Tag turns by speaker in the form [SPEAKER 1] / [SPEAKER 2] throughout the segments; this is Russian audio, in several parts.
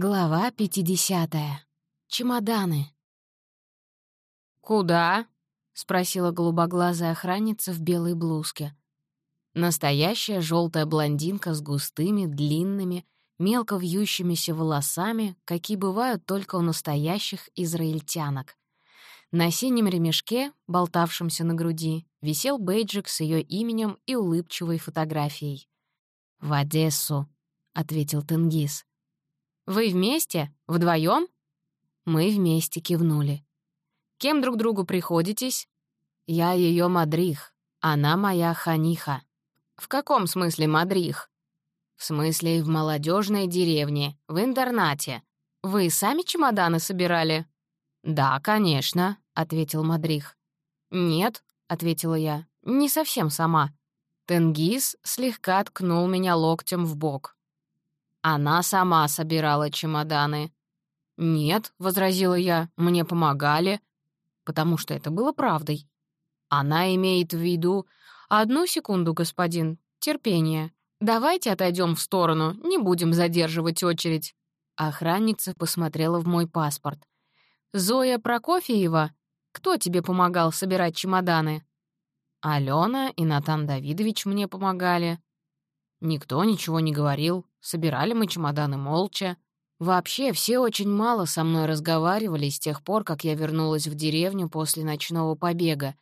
[SPEAKER 1] Глава 50. Чемоданы. «Куда?» — спросила голубоглазая охранница в белой блузке. Настоящая желтая блондинка с густыми, длинными, мелко вьющимися волосами, какие бывают только у настоящих израильтянок. На синем ремешке, болтавшемся на груди, висел бейджик с ее именем и улыбчивой фотографией. «В Одессу», — ответил Тенгиз. «Вы вместе? Вдвоем? Мы вместе кивнули. «Кем друг другу приходитесь?» «Я ее мадрих, она моя ханиха». «В каком смысле мадрих?» «В смысле в молодежной деревне, в интернате. Вы сами чемоданы собирали?» «Да, конечно», — ответил мадрих. «Нет», — ответила я, — «не совсем сама». Тенгиз слегка ткнул меня локтем в бок. Она сама собирала чемоданы. «Нет», — возразила я, — «мне помогали». Потому что это было правдой. Она имеет в виду... «Одну секунду, господин. Терпение. Давайте отойдем в сторону, не будем задерживать очередь». Охранница посмотрела в мой паспорт. «Зоя Прокофьева? Кто тебе помогал собирать чемоданы?» «Алена и Натан Давидович мне помогали». Никто ничего не говорил. Собирали мы чемоданы молча. Вообще, все очень мало со мной разговаривали с тех пор, как я вернулась в деревню после ночного побега,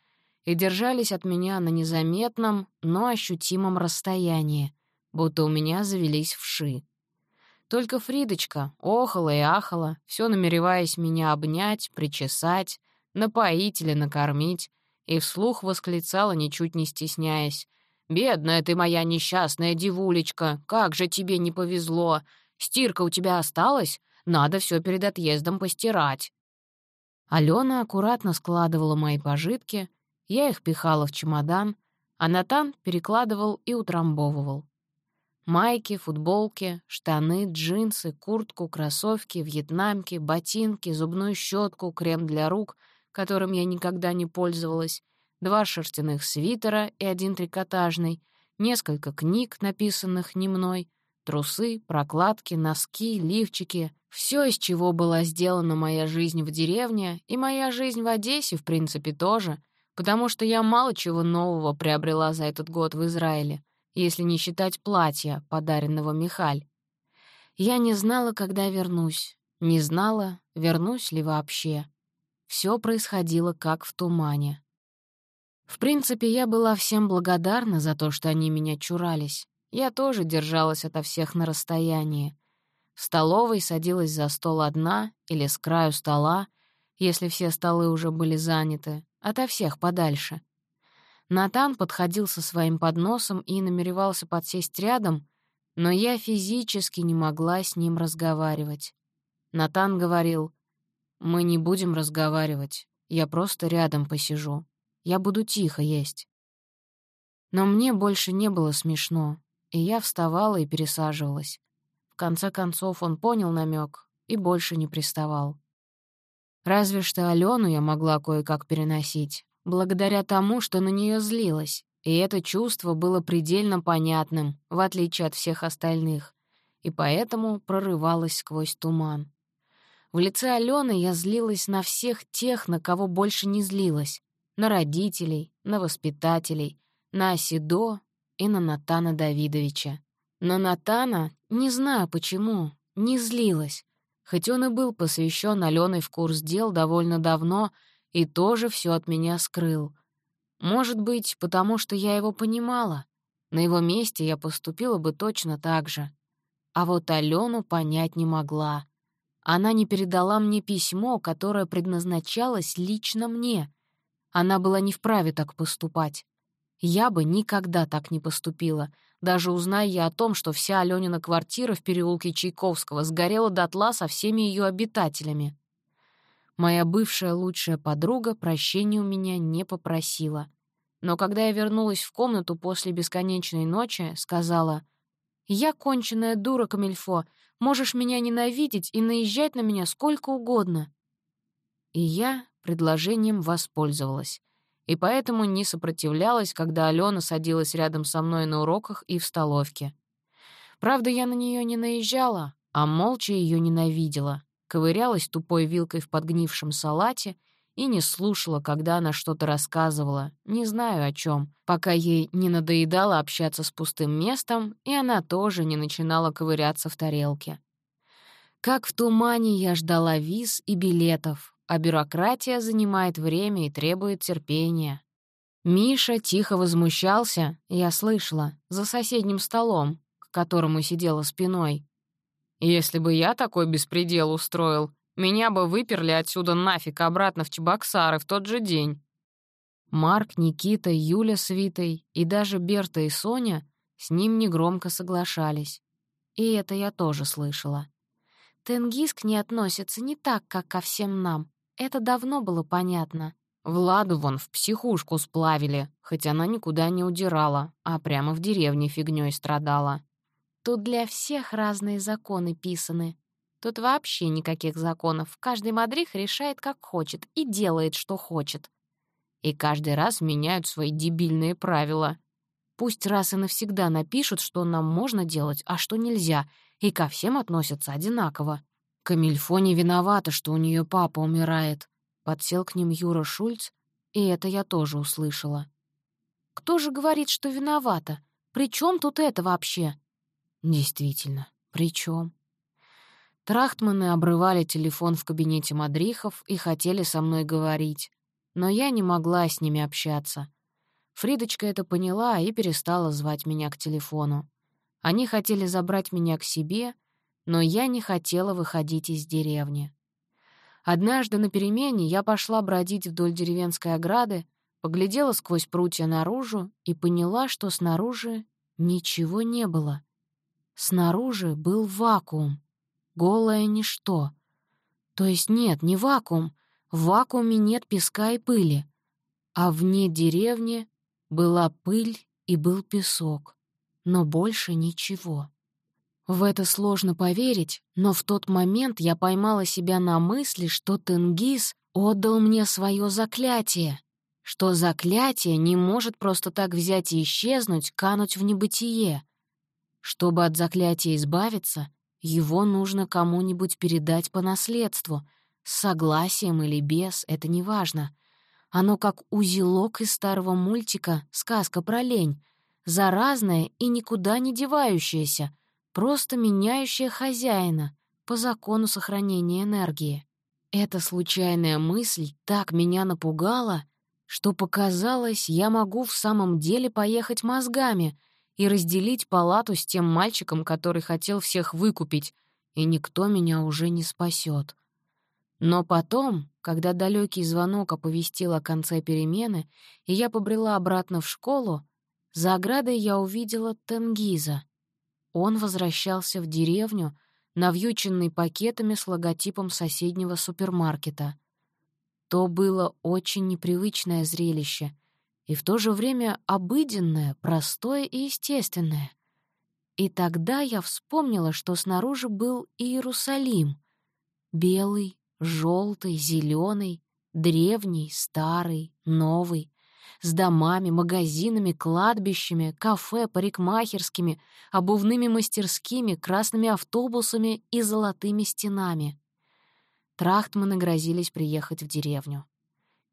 [SPEAKER 1] и держались от меня на незаметном, но ощутимом расстоянии, будто у меня завелись вши. Только Фридочка охала и ахала, все намереваясь меня обнять, причесать, напоить или накормить, и вслух восклицала, ничуть не стесняясь. «Бедная ты моя несчастная девулечка, как же тебе не повезло! Стирка у тебя осталась? Надо все перед отъездом постирать». Алена аккуратно складывала мои пожитки, я их пихала в чемодан, а Натан перекладывал и утрамбовывал. Майки, футболки, штаны, джинсы, куртку, кроссовки, вьетнамки, ботинки, зубную щетку, крем для рук, которым я никогда не пользовалась, два шерстяных свитера и один трикотажный, несколько книг, написанных не мной, трусы, прокладки, носки, лифчики — все, из чего была сделана моя жизнь в деревне, и моя жизнь в Одессе, в принципе, тоже, потому что я мало чего нового приобрела за этот год в Израиле, если не считать платья, подаренного Михаль. Я не знала, когда вернусь, не знала, вернусь ли вообще. Все происходило как в тумане. В принципе, я была всем благодарна за то, что они меня чурались. Я тоже держалась ото всех на расстоянии. В столовой садилась за стол одна или с краю стола, если все столы уже были заняты, ото всех подальше. Натан подходил со своим подносом и намеревался подсесть рядом, но я физически не могла с ним разговаривать. Натан говорил, «Мы не будем разговаривать, я просто рядом посижу». Я буду тихо есть. Но мне больше не было смешно, и я вставала и пересаживалась. В конце концов он понял намек и больше не приставал. Разве что Алену я могла кое-как переносить, благодаря тому, что на нее злилась, и это чувство было предельно понятным, в отличие от всех остальных, и поэтому прорывалось сквозь туман. В лице Алены я злилась на всех тех, на кого больше не злилась, на родителей, на воспитателей, на Оседо и на Натана Давидовича. На Натана, не знаю почему, не злилась, хоть он и был посвящен Аленой в курс дел довольно давно и тоже все от меня скрыл. Может быть, потому что я его понимала. На его месте я поступила бы точно так же. А вот Алену понять не могла. Она не передала мне письмо, которое предназначалось лично мне — она была не вправе так поступать. Я бы никогда так не поступила, даже узная я о том, что вся Алёнина квартира в переулке Чайковского сгорела дотла со всеми ее обитателями. Моя бывшая лучшая подруга прощения у меня не попросила. Но когда я вернулась в комнату после бесконечной ночи, сказала, «Я конченая дура, Камильфо, можешь меня ненавидеть и наезжать на меня сколько угодно». И я предложением воспользовалась. И поэтому не сопротивлялась, когда Алена садилась рядом со мной на уроках и в столовке. Правда, я на нее не наезжала, а молча ее ненавидела, ковырялась тупой вилкой в подгнившем салате и не слушала, когда она что-то рассказывала, не знаю о чем, пока ей не надоедало общаться с пустым местом, и она тоже не начинала ковыряться в тарелке. Как в тумане я ждала виз и билетов, а бюрократия занимает время и требует терпения. Миша тихо возмущался, я слышала, за соседним столом, к которому сидела спиной. «Если бы я такой беспредел устроил, меня бы выперли отсюда нафиг обратно в Чебоксары в тот же день. Марк, Никита, Юля с Витой и даже Берта и Соня с ним негромко соглашались. И это я тоже слышала. Тенгиск не относится не так, как ко всем нам. Это давно было понятно. Владу вон в психушку сплавили, хоть она никуда не удирала, а прямо в деревне фигнёй страдала. Тут для всех разные законы писаны, Тут вообще никаких законов. Каждый мадрих решает, как хочет, и делает, что хочет. И каждый раз меняют свои дебильные правила. Пусть раз и навсегда напишут, что нам можно делать, а что нельзя, и ко всем относятся одинаково. Камильфо не виновата, что у нее папа умирает. Подсел к ним Юра Шульц, и это я тоже услышала. Кто же говорит, что виновата? При чем тут это вообще? Действительно, при чем? Трахтманы обрывали телефон в кабинете Мадрихов и хотели со мной говорить, но я не могла с ними общаться. Фридочка это поняла и перестала звать меня к телефону. Они хотели забрать меня к себе, но я не хотела выходить из деревни. Однажды на перемене я пошла бродить вдоль деревенской ограды, поглядела сквозь прутья наружу и поняла, что снаружи ничего не было. Снаружи был вакуум голое ничто. То есть нет, не вакуум. В вакууме нет песка и пыли. А вне деревни была пыль и был песок. Но больше ничего. В это сложно поверить, но в тот момент я поймала себя на мысли, что Тенгиз отдал мне свое заклятие, что заклятие не может просто так взять и исчезнуть, кануть в небытие. Чтобы от заклятия избавиться, его нужно кому-нибудь передать по наследству. С согласием или без, это не важно. Оно как узелок из старого мультика «Сказка про лень», заразное и никуда не девающееся, просто меняющее хозяина по закону сохранения энергии. Эта случайная мысль так меня напугала, что показалось, я могу в самом деле поехать мозгами — и разделить палату с тем мальчиком, который хотел всех выкупить, и никто меня уже не спасет. Но потом, когда далекий звонок оповестил о конце перемены, и я побрела обратно в школу, за оградой я увидела Тенгиза. Он возвращался в деревню, навьюченный пакетами с логотипом соседнего супермаркета. То было очень непривычное зрелище — и в то же время обыденное, простое и естественное. И тогда я вспомнила, что снаружи был Иерусалим. Белый, желтый, зеленый, древний, старый, новый, с домами, магазинами, кладбищами, кафе, парикмахерскими, обувными мастерскими, красными автобусами и золотыми стенами. Трахтманы грозились приехать в деревню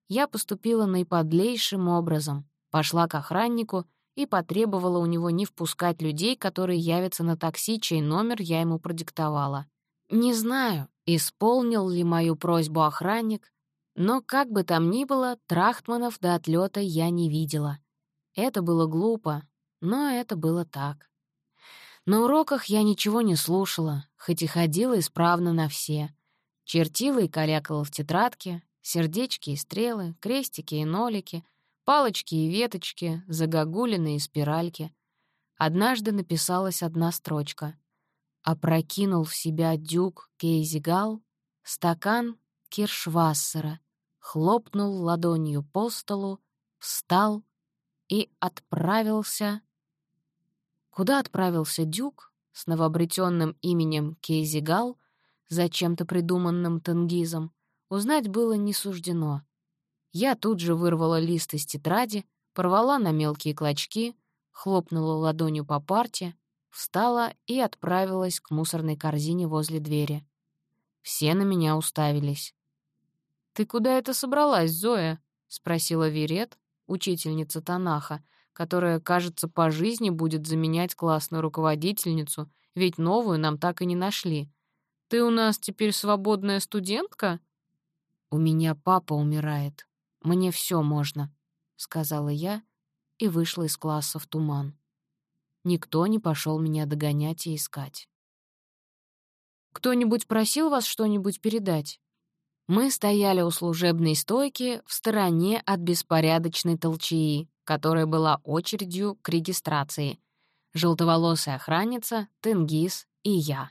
[SPEAKER 1] я поступила наиподлейшим образом, пошла к охраннику и потребовала у него не впускать людей, которые явятся на такси, чей номер я ему продиктовала. Не знаю, исполнил ли мою просьбу охранник, но как бы там ни было, Трахтманов до отлета я не видела. Это было глупо, но это было так. На уроках я ничего не слушала, хоть и ходила исправно на все. Чертила и калякала в тетрадке, Сердечки и стрелы, крестики и нолики, палочки и веточки, загогулины и спиральки. Однажды написалась одна строчка. Опрокинул в себя дюк Кейзигал, стакан Киршвассера, хлопнул ладонью по столу, встал и отправился... Куда отправился дюк с новообретенным именем Кейзигал, зачем-то придуманным Тенгизом, Узнать было не суждено. Я тут же вырвала лист из тетради, порвала на мелкие клочки, хлопнула ладонью по парте, встала и отправилась к мусорной корзине возле двери. Все на меня уставились. «Ты куда это собралась, Зоя?» — спросила Вирет, учительница Танаха, которая, кажется, по жизни будет заменять классную руководительницу, ведь новую нам так и не нашли. «Ты у нас теперь свободная студентка?» «У меня папа умирает. Мне все можно», — сказала я и вышла из класса в туман. Никто не пошел меня догонять и искать. «Кто-нибудь просил вас что-нибудь передать?» Мы стояли у служебной стойки в стороне от беспорядочной толчии, которая была очередью к регистрации. Желтоволосая охранница, Тенгиз и я.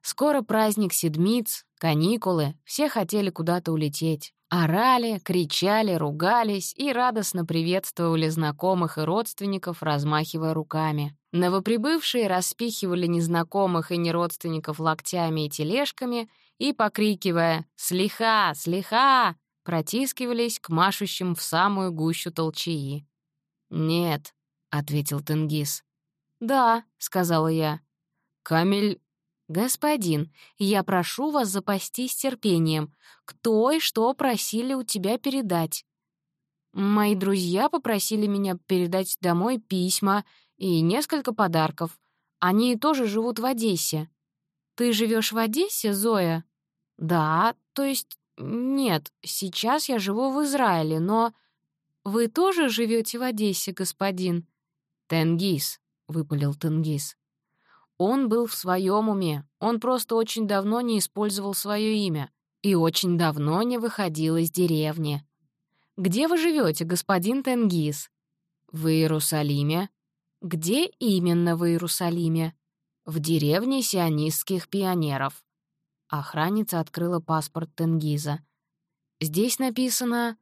[SPEAKER 1] Скоро праздник седмиц, каникулы, все хотели куда-то улететь. Орали, кричали, ругались и радостно приветствовали знакомых и родственников, размахивая руками. Новоприбывшие распихивали незнакомых и неродственников локтями и тележками и, покрикивая «Слиха! Слиха!», протискивались к машущим в самую гущу толчии. «Нет», — ответил Тенгиз. «Да», — сказала я. «Камель «Господин, я прошу вас запастись терпением. Кто и что просили у тебя передать?» «Мои друзья попросили меня передать домой письма и несколько подарков. Они тоже живут в Одессе». «Ты живешь в Одессе, Зоя?» «Да, то есть нет, сейчас я живу в Израиле, но...» «Вы тоже живете в Одессе, господин?» «Тенгиз», — выпалил Тенгиз. Он был в своем уме, он просто очень давно не использовал свое имя и очень давно не выходил из деревни. «Где вы живете, господин Тенгиз?» «В Иерусалиме». «Где именно в Иерусалиме?» «В деревне сионистских пионеров». Охранница открыла паспорт Тенгиза. «Здесь написано...»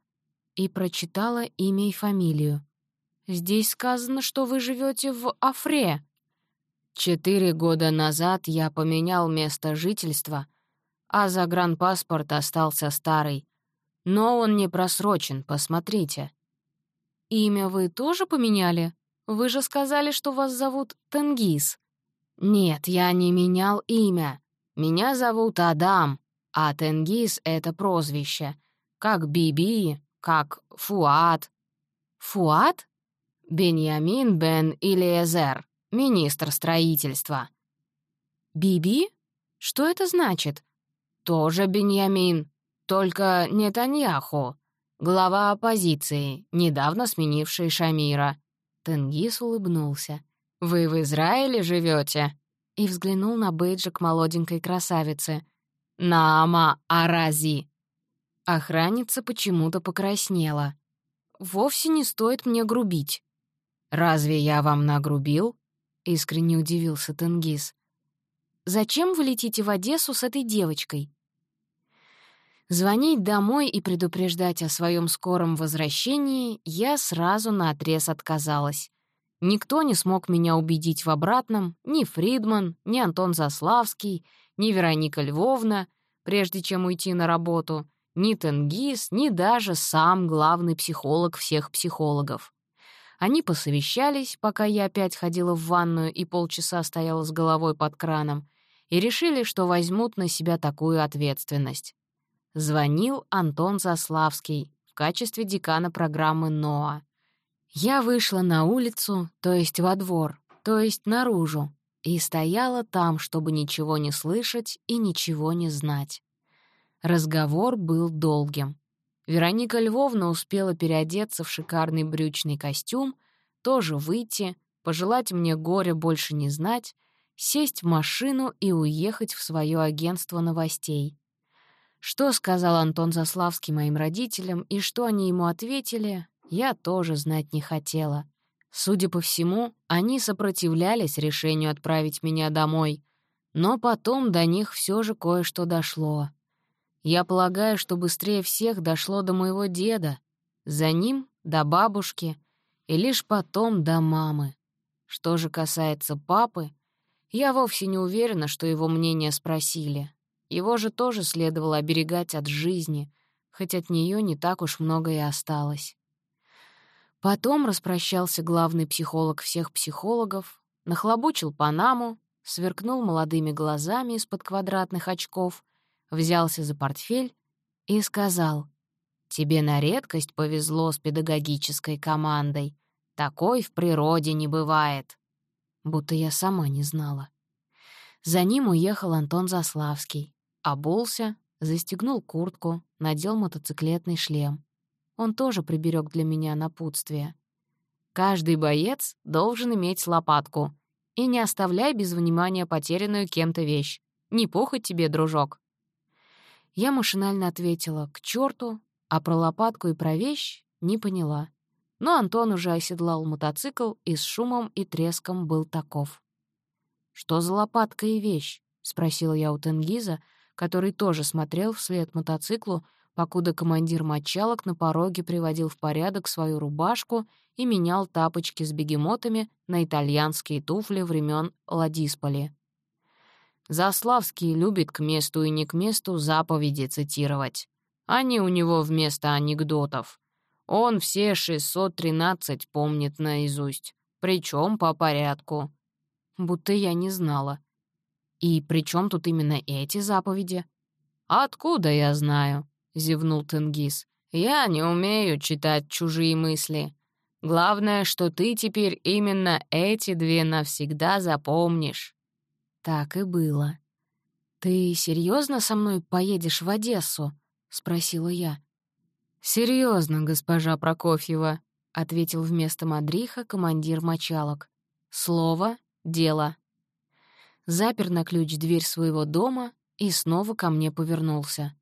[SPEAKER 1] И прочитала имя и фамилию. «Здесь сказано, что вы живете в Афре», Четыре года назад я поменял место жительства, а загранпаспорт остался старый. Но он не просрочен, посмотрите. Имя вы тоже поменяли? Вы же сказали, что вас зовут Тенгиз. Нет, я не менял имя. Меня зовут Адам, а Тенгиз — это прозвище. Как Биби, как Фуат. Фуат? Беньямин бен Илиезер министр строительства». «Биби? Что это значит?» «Тоже Беньямин, только Нетаньяху, глава оппозиции, недавно сменивший Шамира». Тенгиз улыбнулся. «Вы в Израиле живете? И взглянул на бейджик молоденькой красавицы. «Наама Арази». Охранница почему-то покраснела. «Вовсе не стоит мне грубить». «Разве я вам нагрубил?» — искренне удивился Тенгиз. «Зачем вы летите в Одессу с этой девочкой?» Звонить домой и предупреждать о своем скором возвращении я сразу наотрез отказалась. Никто не смог меня убедить в обратном, ни Фридман, ни Антон Заславский, ни Вероника Львовна, прежде чем уйти на работу, ни Тенгиз, ни даже сам главный психолог всех психологов. Они посовещались, пока я опять ходила в ванную и полчаса стояла с головой под краном, и решили, что возьмут на себя такую ответственность. Звонил Антон Заславский в качестве декана программы НОА. Я вышла на улицу, то есть во двор, то есть наружу, и стояла там, чтобы ничего не слышать и ничего не знать. Разговор был долгим. Вероника Львовна успела переодеться в шикарный брючный костюм, тоже выйти, пожелать мне горя больше не знать, сесть в машину и уехать в свое агентство новостей. Что сказал Антон Заславский моим родителям и что они ему ответили, я тоже знать не хотела. Судя по всему, они сопротивлялись решению отправить меня домой, но потом до них все же кое-что дошло. Я полагаю, что быстрее всех дошло до моего деда, за ним — до бабушки, и лишь потом до мамы. Что же касается папы, я вовсе не уверена, что его мнение спросили. Его же тоже следовало оберегать от жизни, хоть от нее не так уж много и осталось. Потом распрощался главный психолог всех психологов, нахлобучил панаму, сверкнул молодыми глазами из-под квадратных очков, взялся за портфель и сказал, «Тебе на редкость повезло с педагогической командой. Такой в природе не бывает». Будто я сама не знала. За ним уехал Антон Заславский. Обулся, застегнул куртку, надел мотоциклетный шлем. Он тоже приберег для меня напутствие. «Каждый боец должен иметь лопатку. И не оставляй без внимания потерянную кем-то вещь. Не похоть тебе, дружок». Я машинально ответила «к черту», а про лопатку и про вещь не поняла. Но Антон уже оседлал мотоцикл и с шумом и треском был таков. «Что за лопатка и вещь?» — спросила я у Тенгиза, который тоже смотрел вслед мотоциклу, покуда командир мочалок на пороге приводил в порядок свою рубашку и менял тапочки с бегемотами на итальянские туфли времен Ладисполи. Заславский любит к месту и не к месту заповеди цитировать. Они у него вместо анекдотов. Он все 613 помнит наизусть, причем по порядку. Будто я не знала. И при чем тут именно эти заповеди? «Откуда я знаю?» — зевнул Тенгиз. «Я не умею читать чужие мысли. Главное, что ты теперь именно эти две навсегда запомнишь». Так и было. «Ты серьезно со мной поедешь в Одессу?» — спросила я. Серьезно, госпожа Прокофьева», — ответил вместо Мадриха командир мочалок. «Слово — дело». Запер на ключ дверь своего дома и снова ко мне повернулся.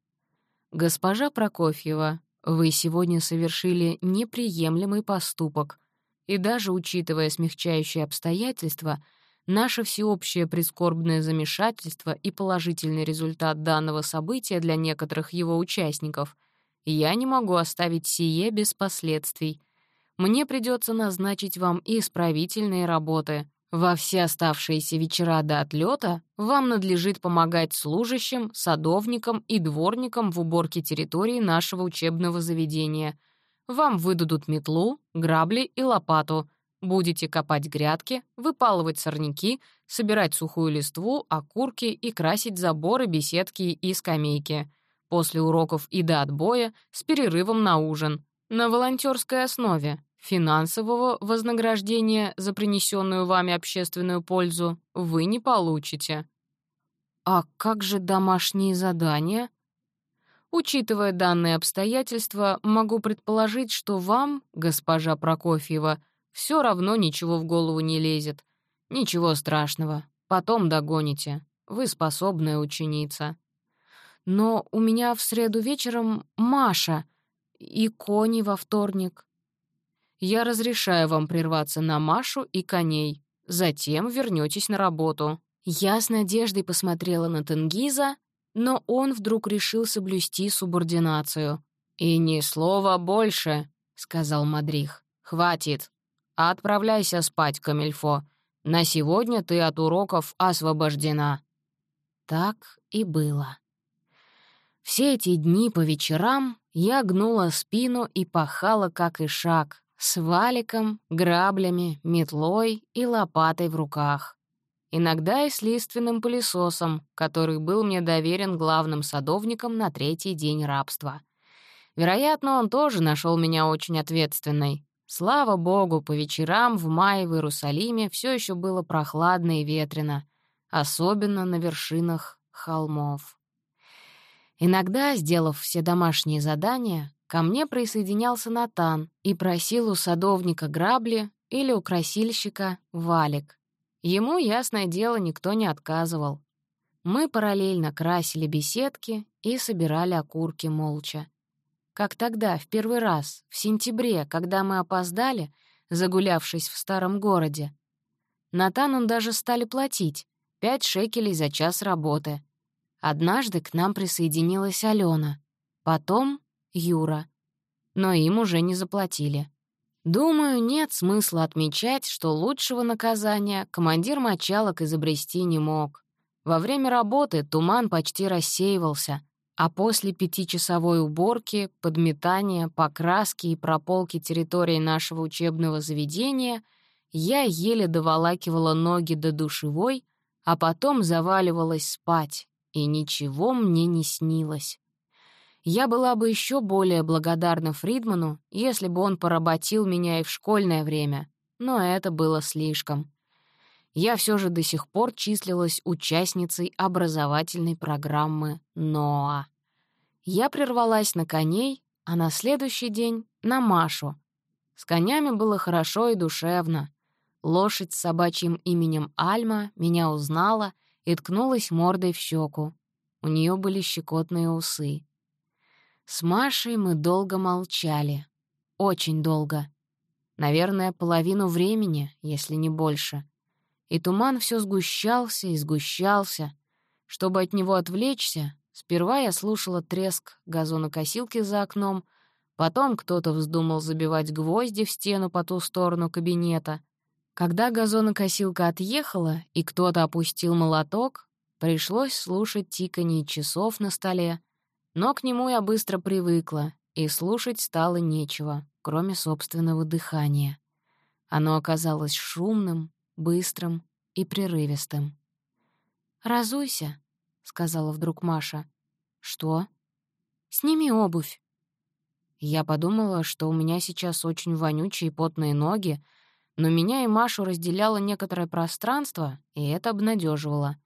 [SPEAKER 1] «Госпожа Прокофьева, вы сегодня совершили неприемлемый поступок, и даже учитывая смягчающие обстоятельства — Наше всеобщее прискорбное замешательство и положительный результат данного события для некоторых его участников я не могу оставить сие без последствий. Мне придется назначить вам исправительные работы. Во все оставшиеся вечера до отлета вам надлежит помогать служащим, садовникам и дворникам в уборке территории нашего учебного заведения. Вам выдадут метлу, грабли и лопату — Будете копать грядки, выпалывать сорняки, собирать сухую листву, окурки и красить заборы, беседки и скамейки. После уроков и до отбоя с перерывом на ужин. На волонтерской основе. Финансового вознаграждения за принесенную вами общественную пользу вы не получите. А как же домашние задания? Учитывая данные обстоятельства, могу предположить, что вам, госпожа Прокофьева, все равно ничего в голову не лезет. Ничего страшного. Потом догоните. Вы способная ученица. Но у меня в среду вечером Маша и кони во вторник. Я разрешаю вам прерваться на Машу и коней. Затем вернетесь на работу. Я с надеждой посмотрела на Тенгиза, но он вдруг решил соблюсти субординацию. «И ни слова больше», — сказал Мадрих. «Хватит. «Отправляйся спать, Камильфо. На сегодня ты от уроков освобождена». Так и было. Все эти дни по вечерам я гнула спину и пахала, как и шаг, с валиком, граблями, метлой и лопатой в руках. Иногда и с лиственным пылесосом, который был мне доверен главным садовником на третий день рабства. Вероятно, он тоже нашел меня очень ответственной, Слава богу, по вечерам в мае в Иерусалиме все еще было прохладно и ветрено, особенно на вершинах холмов. Иногда, сделав все домашние задания, ко мне присоединялся Натан и просил у садовника грабли или у красильщика валик. Ему, ясное дело, никто не отказывал. Мы параллельно красили беседки и собирали окурки молча. Как тогда, в первый раз, в сентябре, когда мы опоздали, загулявшись в старом городе. Натану даже стали платить — пять шекелей за час работы. Однажды к нам присоединилась Алена, потом — Юра. Но им уже не заплатили. Думаю, нет смысла отмечать, что лучшего наказания командир мочалок изобрести не мог. Во время работы туман почти рассеивался — а после пятичасовой уборки, подметания, покраски и прополки территории нашего учебного заведения я еле доволакивала ноги до душевой, а потом заваливалась спать, и ничего мне не снилось. Я была бы еще более благодарна Фридману, если бы он поработил меня и в школьное время, но это было слишком. Я все же до сих пор числилась участницей образовательной программы НОА. Я прервалась на коней, а на следующий день — на Машу. С конями было хорошо и душевно. Лошадь с собачьим именем Альма меня узнала и ткнулась мордой в щеку. У нее были щекотные усы. С Машей мы долго молчали. Очень долго. Наверное, половину времени, если не больше. И туман все сгущался и сгущался. Чтобы от него отвлечься, сперва я слушала треск газонокосилки за окном, потом кто-то вздумал забивать гвозди в стену по ту сторону кабинета. Когда газонокосилка отъехала и кто-то опустил молоток, пришлось слушать тиканье часов на столе, но к нему я быстро привыкла, и слушать стало нечего, кроме собственного дыхания. Оно оказалось шумным, быстрым и прерывистым. «Разуйся», — сказала вдруг Маша. «Что?» «Сними обувь». Я подумала, что у меня сейчас очень вонючие потные ноги, но меня и Машу разделяло некоторое пространство, и это обнадеживало.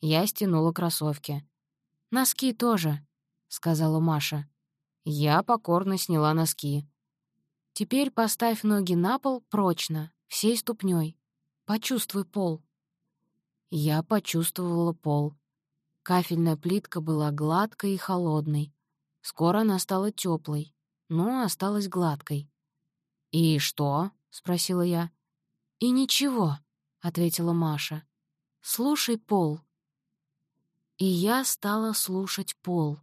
[SPEAKER 1] Я стянула кроссовки. «Носки тоже», — сказала Маша. Я покорно сняла носки. «Теперь поставь ноги на пол прочно, всей ступней. Почувствуй пол». Я почувствовала пол. Кафельная плитка была гладкой и холодной. Скоро она стала теплой, но осталась гладкой. «И что?» — спросила я. «И ничего», — ответила Маша. «Слушай пол». И я стала слушать пол.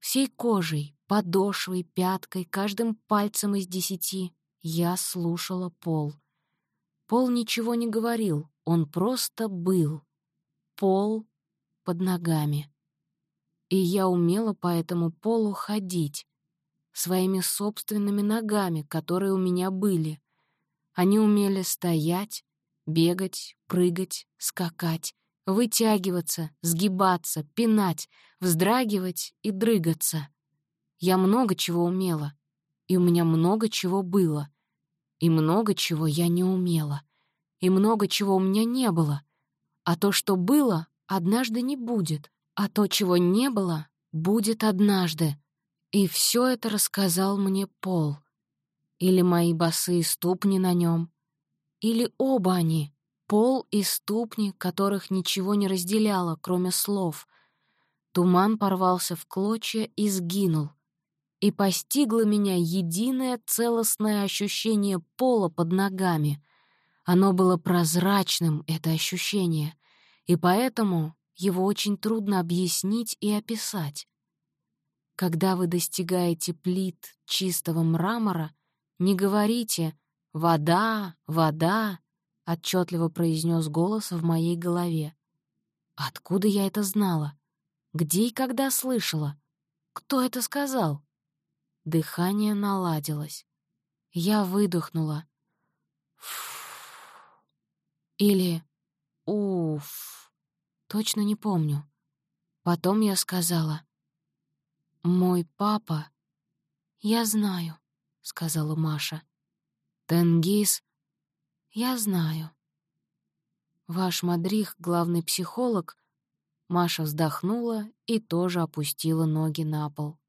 [SPEAKER 1] Всей кожей, подошвой, пяткой, каждым пальцем из десяти я слушала пол. Пол ничего не говорил, он просто был. Пол под ногами. И я умела по этому полу ходить, своими собственными ногами, которые у меня были. Они умели стоять, бегать, прыгать, скакать, вытягиваться, сгибаться, пинать, вздрагивать и дрыгаться. Я много чего умела, и у меня много чего было, и много чего я не умела, и много чего у меня не было. А то, что было, однажды не будет, а то, чего не было, будет однажды. И все это рассказал мне Пол. Или мои босые ступни на нем, или оба они, пол и ступни, которых ничего не разделяло, кроме слов. Туман порвался в клочья и сгинул. И постигло меня единое целостное ощущение пола под ногами. Оно было прозрачным, это ощущение, и поэтому его очень трудно объяснить и описать. Когда вы достигаете плит чистого мрамора, не говорите «вода, вода», — отчетливо произнес голос в моей голове. Откуда я это знала? Где и когда слышала? Кто это сказал? Дыхание наладилось. Я выдохнула. Фу. Или уф. Точно не помню. Потом я сказала. «Мой папа...» «Я знаю», — сказала Маша. «Тенгиз «Я знаю». «Ваш мадрих — главный психолог?» Маша вздохнула и тоже опустила ноги на пол.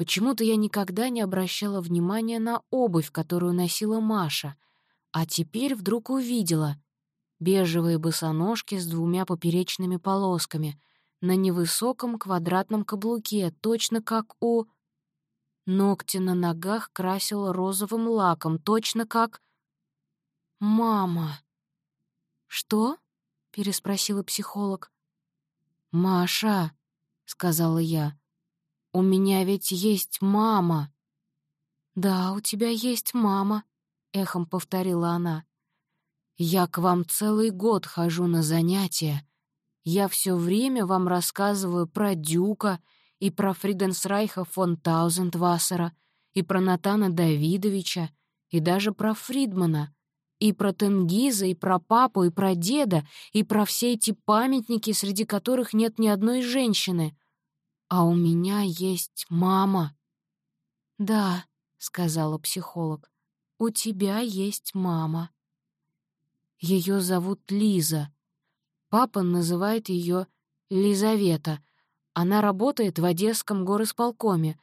[SPEAKER 1] Почему-то я никогда не обращала внимания на обувь, которую носила Маша, а теперь вдруг увидела бежевые босоножки с двумя поперечными полосками на невысоком квадратном каблуке, точно как у... Ногти на ногах красила розовым лаком, точно как... «Мама!» «Что?» — переспросила психолог. «Маша!» — сказала я. «У меня ведь есть мама!» «Да, у тебя есть мама», — эхом повторила она. «Я к вам целый год хожу на занятия. Я все время вам рассказываю про Дюка и про Фриденсрайха фон Таузендвассера и про Натана Давидовича и даже про Фридмана. и про Тенгиза, и про папу, и про деда, и про все эти памятники, среди которых нет ни одной женщины. А у меня есть мама. «Да», — сказала психолог, — «у тебя есть мама». Ее зовут Лиза. Папа называет ее Лизавета. Она работает в Одесском горосполкоме.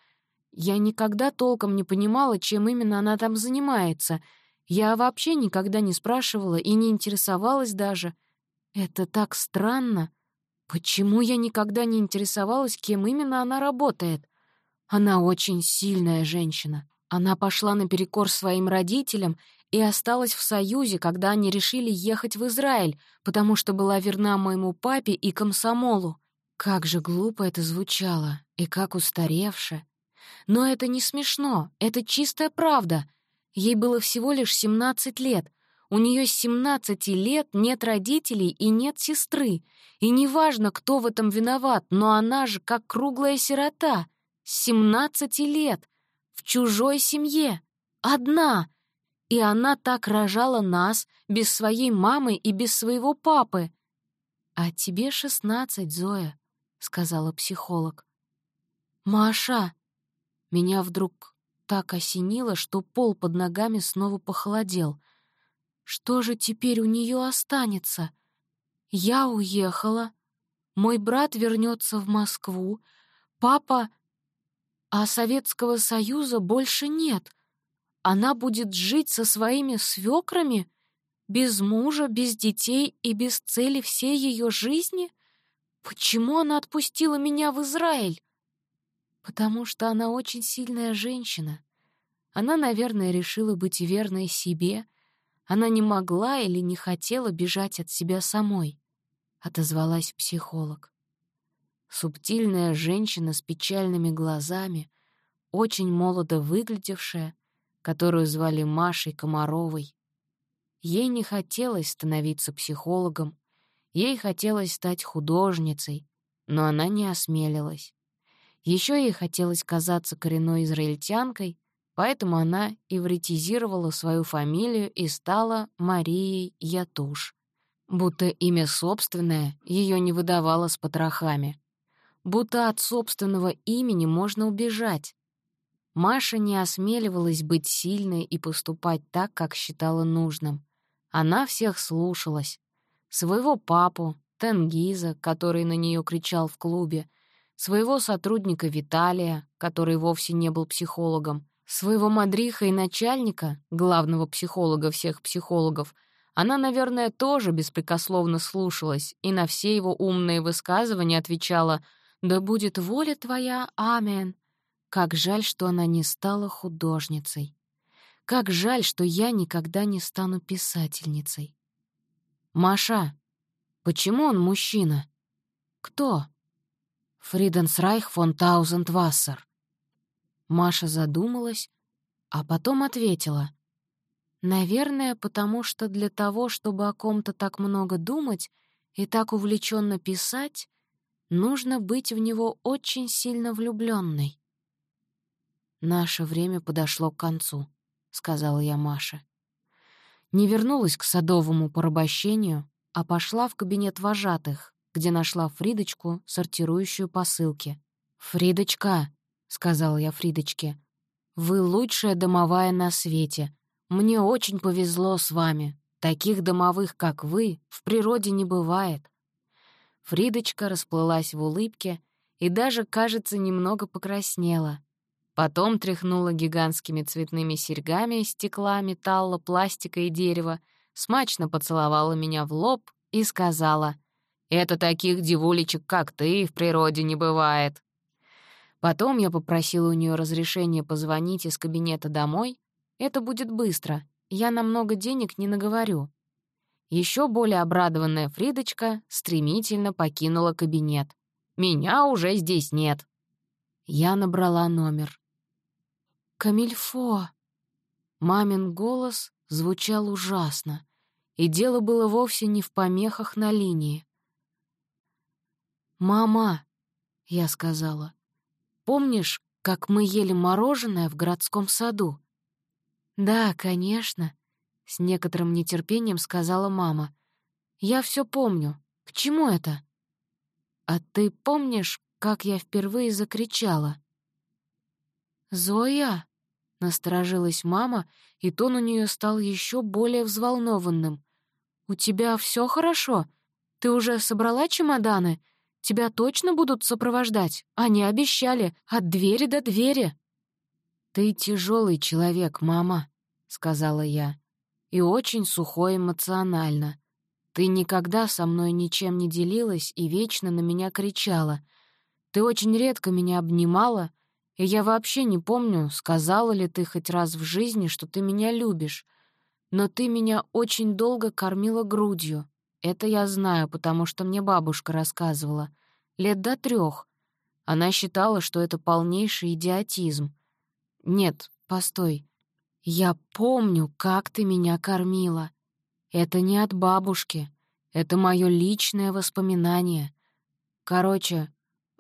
[SPEAKER 1] Я никогда толком не понимала, чем именно она там занимается. Я вообще никогда не спрашивала и не интересовалась даже. Это так странно. Почему я никогда не интересовалась, кем именно она работает? Она очень сильная женщина. Она пошла наперекор своим родителям и осталась в Союзе, когда они решили ехать в Израиль, потому что была верна моему папе и комсомолу. Как же глупо это звучало и как устаревше. Но это не смешно, это чистая правда. Ей было всего лишь 17 лет. У нее с 17 лет нет родителей и нет сестры. И неважно, кто в этом виноват, но она же как круглая сирота. С 17 лет. В чужой семье. Одна. И она так рожала нас, без своей мамы и без своего папы. «А тебе шестнадцать, Зоя», — сказала психолог. «Маша!» Меня вдруг так осенило, что пол под ногами снова похолодел. Что же теперь у нее останется? Я уехала, мой брат вернется в Москву, папа... А Советского Союза больше нет. Она будет жить со своими свекрами, без мужа, без детей и без цели всей ее жизни? Почему она отпустила меня в Израиль? Потому что она очень сильная женщина. Она, наверное, решила быть верной себе. Она не могла или не хотела бежать от себя самой, — отозвалась психолог. Субтильная женщина с печальными глазами, очень молодо выглядевшая, которую звали Машей Комаровой. Ей не хотелось становиться психологом, ей хотелось стать художницей, но она не осмелилась. Еще ей хотелось казаться коренной израильтянкой, поэтому она ивритизировала свою фамилию и стала Марией Ятуш. Будто имя собственное ее не выдавало с потрохами. Будто от собственного имени можно убежать. Маша не осмеливалась быть сильной и поступать так, как считала нужным. Она всех слушалась. Своего папу, Тенгиза, который на нее кричал в клубе, своего сотрудника Виталия, который вовсе не был психологом, своего мадриха и начальника, главного психолога всех психологов, она, наверное, тоже беспрекословно слушалась и на все его умные высказывания отвечала «Да будет воля твоя, амен». Как жаль, что она не стала художницей. Как жаль, что я никогда не стану писательницей. «Маша, почему он мужчина?» «Кто?» Фриденсрайх фон Таузендвассер. Маша задумалась, а потом ответила. «Наверное, потому что для того, чтобы о ком-то так много думать и так увлеченно писать, нужно быть в него очень сильно влюбленной. «Наше время подошло к концу», — сказала я Маше. Не вернулась к садовому порабощению, а пошла в кабинет вожатых, где нашла Фридочку, сортирующую посылки. «Фридочка», — сказала я Фридочке, — «вы лучшая домовая на свете. Мне очень повезло с вами. Таких домовых, как вы, в природе не бывает». Фридочка расплылась в улыбке и даже, кажется, немного покраснела. Потом тряхнула гигантскими цветными серьгами из стекла, металла, пластика и дерева, смачно поцеловала меня в лоб и сказала — это таких девулечек, как ты, в природе не бывает. Потом я попросила у нее разрешения позвонить из кабинета домой. Это будет быстро, я на много денег не наговорю. Еще более обрадованная Фридочка стремительно покинула кабинет. «Меня уже здесь нет». Я набрала номер. «Камильфо!» Мамин голос звучал ужасно, и дело было вовсе не в помехах на линии. «Мама», — я сказала, — «помнишь, как мы ели мороженое в городском саду?» «Да, конечно. С некоторым нетерпением сказала мама. «Я все помню. К чему это?» «А ты помнишь, как я впервые закричала?» «Зоя!» — насторожилась мама, и тон у нее стал еще более взволнованным. «У тебя все хорошо? Ты уже собрала чемоданы? Тебя точно будут сопровождать? Они обещали, от двери до двери». «Ты тяжелый человек, мама», — сказала я, — «и очень сухой эмоционально. Ты никогда со мной ничем не делилась и вечно на меня кричала. Ты очень редко меня обнимала, и я вообще не помню, сказала ли ты хоть раз в жизни, что ты меня любишь. Но ты меня очень долго кормила грудью. Это я знаю, потому что мне бабушка рассказывала. Лет до трех. Она считала, что это полнейший идиотизм. Нет, постой. Я помню, как ты меня кормила. Это не от бабушки. Это мое личное воспоминание. Короче,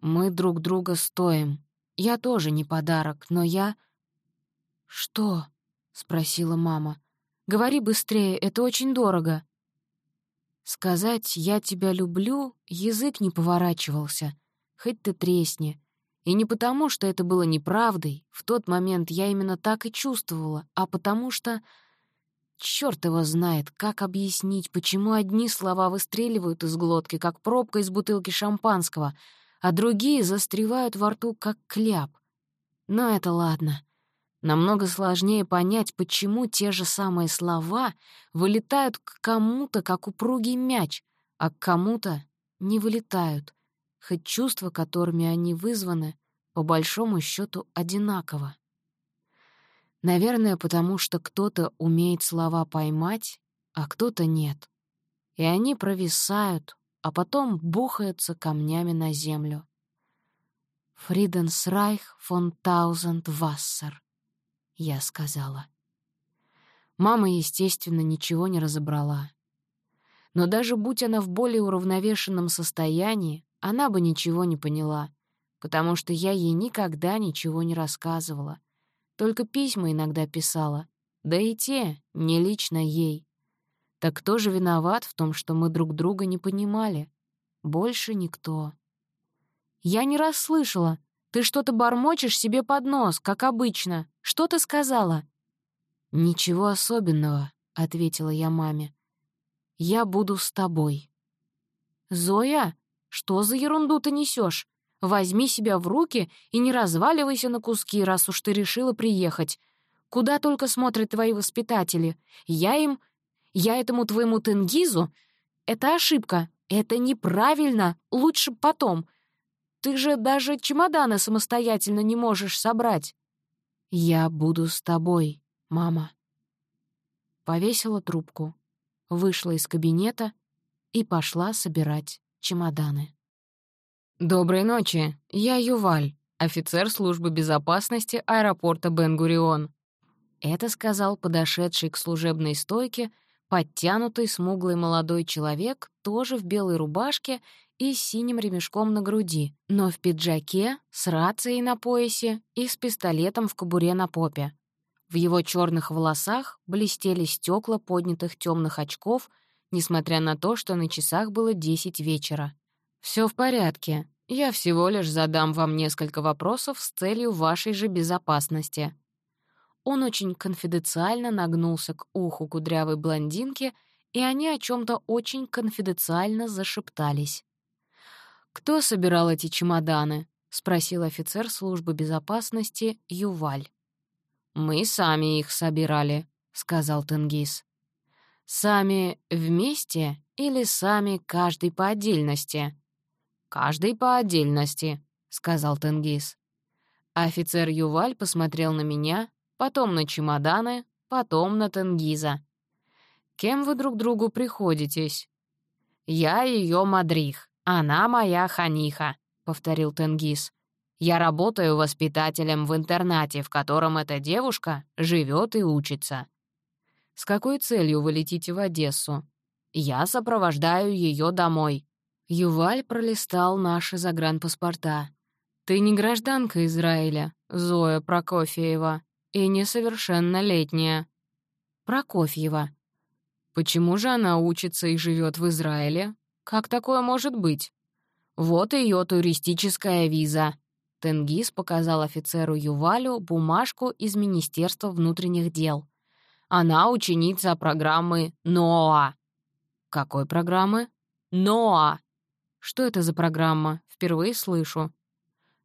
[SPEAKER 1] мы друг друга стоим. Я тоже не подарок, но я... «Что?» — спросила мама. «Говори быстрее, это очень дорого». Сказать «я тебя люблю» язык не поворачивался, хоть ты тресни. И не потому, что это было неправдой, в тот момент я именно так и чувствовала, а потому что... Чёрт его знает, как объяснить, почему одни слова выстреливают из глотки, как пробка из бутылки шампанского, а другие застревают во рту, как кляп. Но это ладно. Намного сложнее понять, почему те же самые слова вылетают к кому-то, как упругий мяч, а к кому-то не вылетают хоть чувства, которыми они вызваны, по большому счету одинаково. Наверное, потому что кто-то умеет слова поймать, а кто-то нет. И они провисают, а потом бухаются камнями на землю. «Фриденсрайх фон Таузенд Вассер», — я сказала. Мама, естественно, ничего не разобрала. Но даже будь она в более уравновешенном состоянии, она бы ничего не поняла, потому что я ей никогда ничего не рассказывала. Только письма иногда писала, да и те не лично ей. Так кто же виноват в том, что мы друг друга не понимали? Больше никто. Я не расслышала. Ты что-то бормочешь себе под нос, как обычно. Что ты сказала? «Ничего особенного», — ответила я маме. «Я буду с тобой». «Зоя, что за ерунду ты несешь? Возьми себя в руки и не разваливайся на куски, раз уж ты решила приехать. Куда только смотрят твои воспитатели. Я им... Я этому твоему Тенгизу... Это ошибка. Это неправильно. Лучше потом. Ты же даже чемоданы самостоятельно не можешь собрать. Я буду с тобой, мама. Повесила трубку, вышла из кабинета и пошла собирать чемоданы. «Доброй ночи. Я Юваль, офицер службы безопасности аэропорта Бен-Гурион». Это сказал подошедший к служебной стойке подтянутый смуглый молодой человек, тоже в белой рубашке и с синим ремешком на груди, но в пиджаке, с рацией на поясе и с пистолетом в кобуре на попе. В его черных волосах блестели стекла поднятых темных очков — несмотря на то, что на часах было десять вечера. Все в порядке. Я всего лишь задам вам несколько вопросов с целью вашей же безопасности». Он очень конфиденциально нагнулся к уху кудрявой блондинки, и они о чем то очень конфиденциально зашептались. «Кто собирал эти чемоданы?» — спросил офицер службы безопасности Юваль. «Мы сами их собирали», — сказал Тенгиз. Сами вместе или сами каждый по отдельности? Каждый по отдельности, сказал Тенгиз. Офицер Юваль посмотрел на меня, потом на чемоданы, потом на Тенгиза. Кем вы друг другу приходитесь? Я ее мадрих, она моя ханиха, повторил Тенгиз. Я работаю воспитателем в интернате, в котором эта девушка живет и учится. С какой целью вы летите в Одессу? Я сопровождаю ее домой. Юваль пролистал наши загранпаспорта. Ты не гражданка Израиля, Зоя Прокофьева, и несовершеннолетняя. Прокофьева, Почему же она учится и живет в Израиле? Как такое может быть? Вот ее туристическая виза. Тенгиз показал офицеру Ювалю бумажку из Министерства внутренних дел. Она ученица программы НОА. Какой программы? НОА. Что это за программа? Впервые слышу.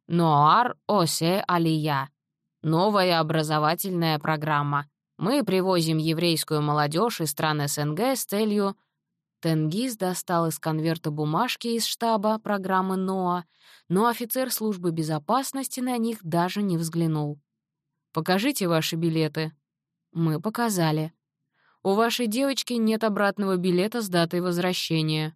[SPEAKER 1] Ноар Осе Алия. Новая образовательная программа. Мы привозим еврейскую молодежь из стран СНГ с целью... Тенгиз достал из конверта бумажки из штаба программы НОА, но офицер службы безопасности на них даже не взглянул. «Покажите ваши билеты». Мы показали. «У вашей девочки нет обратного билета с датой возвращения».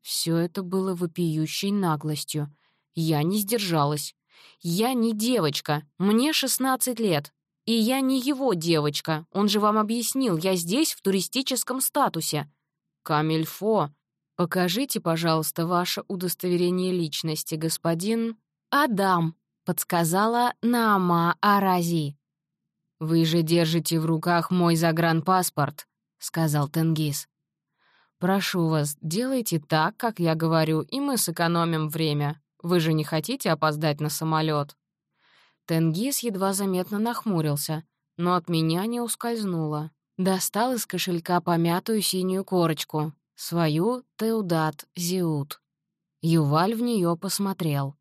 [SPEAKER 1] Все это было вопиющей наглостью. Я не сдержалась. «Я не девочка, мне 16 лет. И я не его девочка, он же вам объяснил, я здесь в туристическом статусе. Камильфо, покажите, пожалуйста, ваше удостоверение личности, господин Адам, подсказала Наама Арази. Вы же держите в руках мой загранпаспорт, сказал Тенгиз. «Прошу вас, делайте так, как я говорю, и мы сэкономим время. Вы же не хотите опоздать на самолет? Тенгиз едва заметно нахмурился, но от меня не ускользнуло. Достал из кошелька помятую синюю корочку, свою Теудат Зиут. Юваль в нее посмотрел.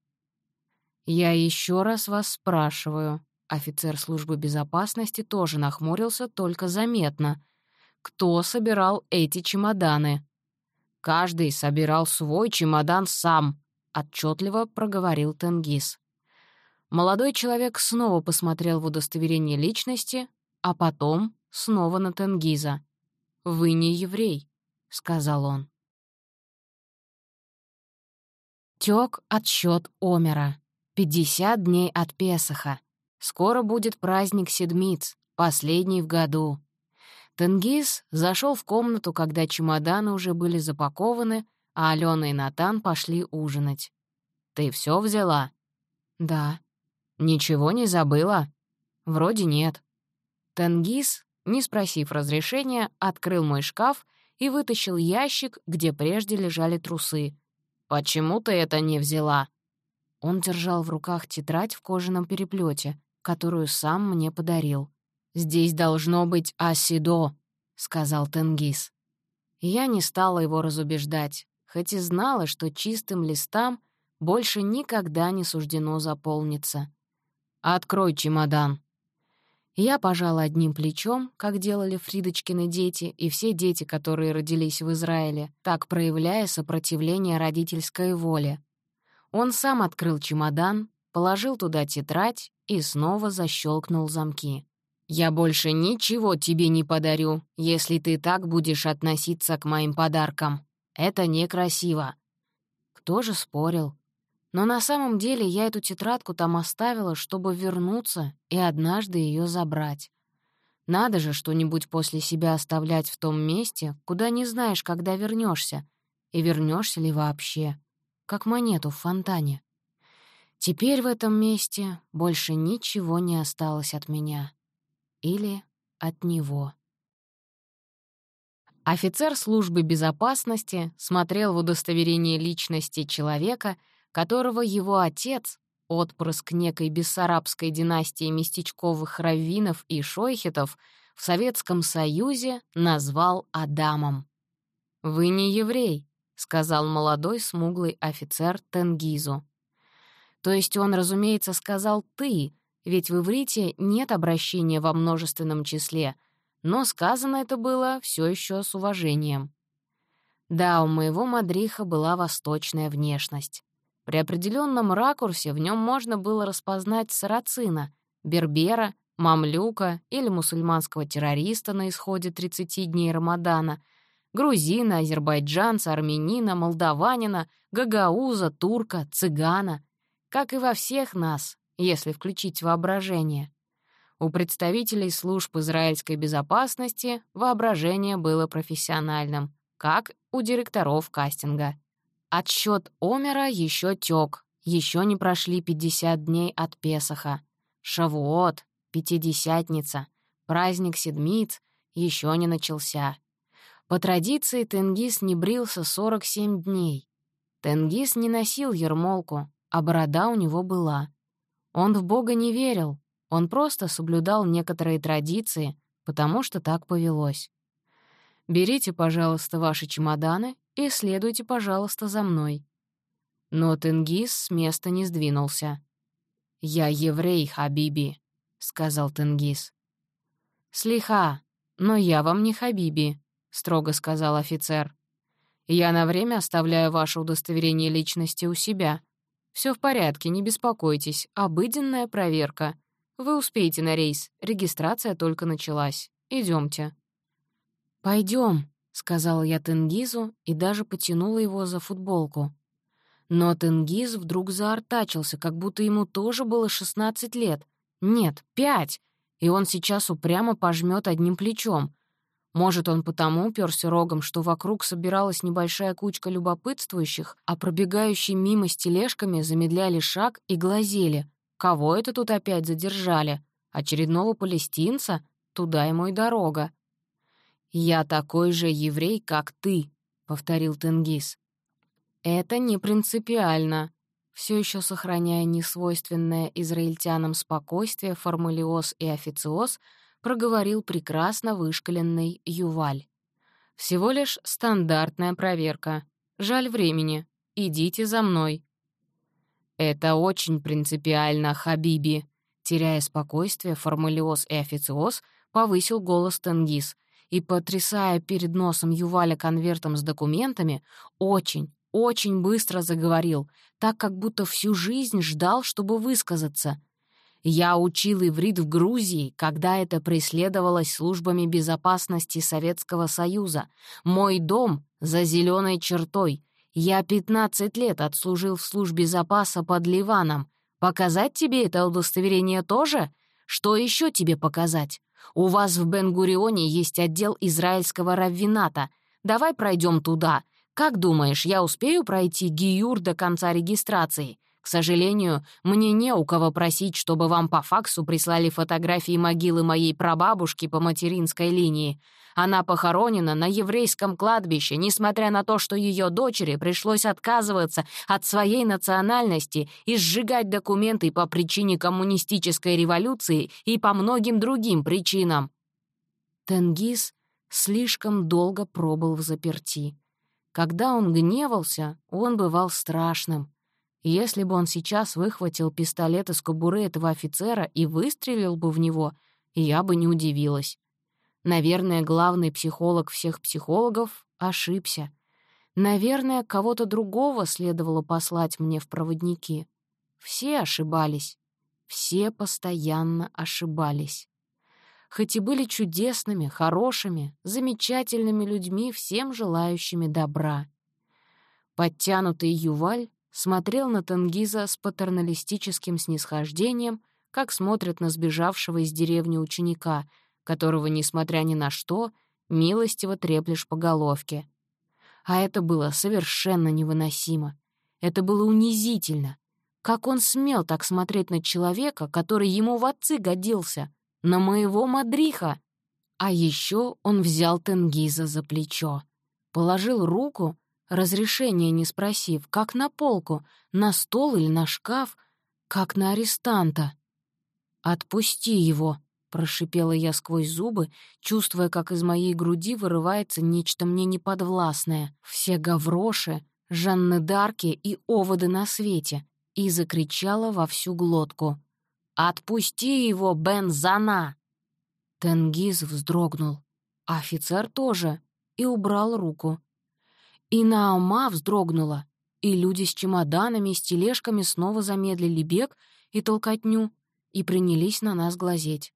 [SPEAKER 1] «Я еще раз вас спрашиваю». Офицер службы безопасности тоже нахмурился, только заметно. «Кто собирал эти чемоданы?» «Каждый собирал свой чемодан сам», — отчетливо проговорил Тенгиз. Молодой человек снова посмотрел в удостоверение личности, а потом снова на Тенгиза. «Вы не еврей», — сказал он. Тёк отсчёт Омера. 50 дней от Песаха. Скоро будет праздник Седмиц, последний в году. Тенгиз зашел в комнату, когда чемоданы уже были запакованы, а Алена и Натан пошли ужинать. «Ты все взяла?» «Да», «Ничего не забыла?» «Вроде нет». Тенгиз, не спросив разрешения, открыл мой шкаф и вытащил ящик, где прежде лежали трусы. «Почему ты это не взяла?» Он держал в руках тетрадь в кожаном переплете, которую сам мне подарил. «Здесь должно быть Асидо», — сказал Тенгиз. Я не стала его разубеждать, хоть и знала, что чистым листам больше никогда не суждено заполниться. «Открой чемодан». Я пожала одним плечом, как делали Фридочкины дети и все дети, которые родились в Израиле, так проявляя сопротивление родительской воле. Он сам открыл чемодан, положил туда тетрадь и снова защелкнул замки. «Я больше ничего тебе не подарю, если ты так будешь относиться к моим подаркам. Это некрасиво». Кто же спорил? Но на самом деле я эту тетрадку там оставила, чтобы вернуться и однажды ее забрать. Надо же что-нибудь после себя оставлять в том месте, куда не знаешь, когда вернешься, и вернешься ли вообще, как монету в фонтане. Теперь в этом месте больше ничего не осталось от меня. Или от него. Офицер службы безопасности смотрел в удостоверение личности человека — которого его отец, отпрыск некой бессарабской династии местечковых раввинов и шойхетов, в Советском Союзе назвал Адамом. «Вы не еврей», — сказал молодой смуглый офицер Тенгизу. То есть он, разумеется, сказал «ты», ведь в иврите нет обращения во множественном числе, но сказано это было все еще с уважением. Да, у моего мадриха была восточная внешность. При определенном ракурсе в нем можно было распознать сарацина, бербера, мамлюка или мусульманского террориста на исходе 30 дней Рамадана, грузина, азербайджанца, армянина, молдаванина, гагауза, турка, цыгана. Как и во всех нас, если включить воображение. У представителей служб израильской безопасности воображение было профессиональным, как у директоров кастинга. Отсчет Омера еще тек, еще не прошли 50 дней от Песаха. Шавуот, Пятидесятница, праздник Седмиц еще не начался. По традиции Тенгиз не брился 47 дней. Тенгиз не носил ермолку, а борода у него была. Он в Бога не верил, он просто соблюдал некоторые традиции, потому что так повелось. «Берите, пожалуйста, ваши чемоданы и следуйте, пожалуйста, за мной». Но Тенгиз с места не сдвинулся. «Я еврей, Хабиби», — сказал Тенгиз. «Слиха, но я вам не Хабиби», — строго сказал офицер. «Я на время оставляю ваше удостоверение личности у себя. Все в порядке, не беспокойтесь, обыденная проверка. Вы успеете на рейс, регистрация только началась. Идемте. Пойдем, сказала я Тенгизу и даже потянула его за футболку. Но Тенгиз вдруг заортачился, как будто ему тоже было 16 лет. Нет, пять, и он сейчас упрямо пожмет одним плечом. Может, он потому уперся рогом, что вокруг собиралась небольшая кучка любопытствующих, а пробегающие мимо с тележками замедляли шаг и глазели. Кого это тут опять задержали? Очередного палестинца? Туда ему и дорога. «Я такой же еврей, как ты», — повторил Тенгиз. «Это не принципиально», все еще сохраняя несвойственное израильтянам спокойствие, формулиоз и официоз, проговорил прекрасно вышкаленный Юваль. «Всего лишь стандартная проверка. Жаль времени. Идите за мной». «Это очень принципиально, Хабиби», теряя спокойствие, формулиоз и официоз, повысил голос Тенгиз и, потрясая перед носом Юваля конвертом с документами, очень, очень быстро заговорил, так как будто всю жизнь ждал, чтобы высказаться. «Я учил иврит в Грузии, когда это преследовалось службами безопасности Советского Союза. Мой дом за зеленой чертой. Я 15 лет отслужил в службе запаса под Ливаном. Показать тебе это удостоверение тоже? Что еще тебе показать? У вас в Бен-Гурионе есть отдел израильского раввината. Давай пройдем туда. Как думаешь, я успею пройти Гиюр до конца регистрации? К сожалению, мне не у кого просить, чтобы вам по факсу прислали фотографии могилы моей прабабушки по материнской линии. Она похоронена на еврейском кладбище, несмотря на то, что ее дочери пришлось отказываться от своей национальности и сжигать документы по причине коммунистической революции и по многим другим причинам. Тенгиз слишком долго пробыл в заперти. Когда он гневался, он бывал страшным. Если бы он сейчас выхватил пистолет из кобуры этого офицера и выстрелил бы в него, я бы не удивилась. Наверное, главный психолог всех психологов ошибся. Наверное, кого-то другого следовало послать мне в проводники. Все ошибались. Все постоянно ошибались. Хоть и были чудесными, хорошими, замечательными людьми, всем желающими добра. Подтянутый Юваль смотрел на Тенгиза с патерналистическим снисхождением, как смотрят на сбежавшего из деревни ученика, которого, несмотря ни на что, милостиво треплешь по головке. А это было совершенно невыносимо. Это было унизительно. Как он смел так смотреть на человека, который ему в отцы годился? На моего мадриха? А еще он взял Тенгиза за плечо, положил руку разрешения не спросив, как на полку, на стол или на шкаф, как на арестанта. «Отпусти его», — прошипела я сквозь зубы, чувствуя, как из моей груди вырывается нечто мне неподвластное. Все гавроши, Жанны Дарки и оводы на свете, и закричала во всю глотку. «Отпусти его, Бензана!» Тенгиз вздрогнул. Офицер тоже. И убрал руку. И Наома вздрогнула, и люди с чемоданами и с тележками снова замедлили бег и толкотню и принялись на нас глазеть.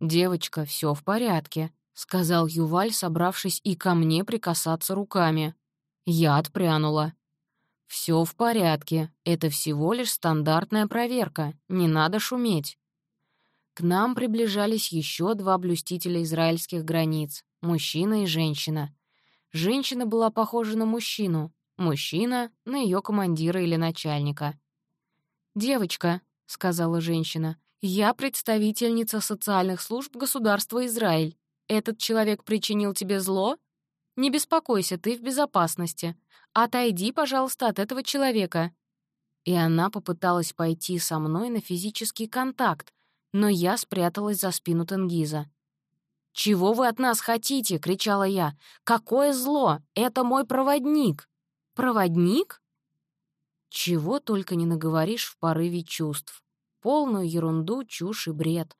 [SPEAKER 1] «Девочка, все в порядке», — сказал Юваль, собравшись и ко мне прикасаться руками. Я отпрянула. Все в порядке, это всего лишь стандартная проверка, не надо шуметь». К нам приближались еще два блюстителя израильских границ — мужчина и женщина. Женщина была похожа на мужчину, мужчина — на ее командира или начальника. «Девочка», — сказала женщина, — «я представительница социальных служб государства Израиль. Этот человек причинил тебе зло? не беспокойся, ты в безопасности. Отойди, пожалуйста, от этого человека». И она попыталась пойти со мной на физический контакт, но я спряталась за спину Тенгиза. «Чего вы от нас хотите?» — кричала я. «Какое зло! Это мой проводник!» «Проводник?» Чего только не наговоришь в порыве чувств. Полную ерунду, чушь и бред.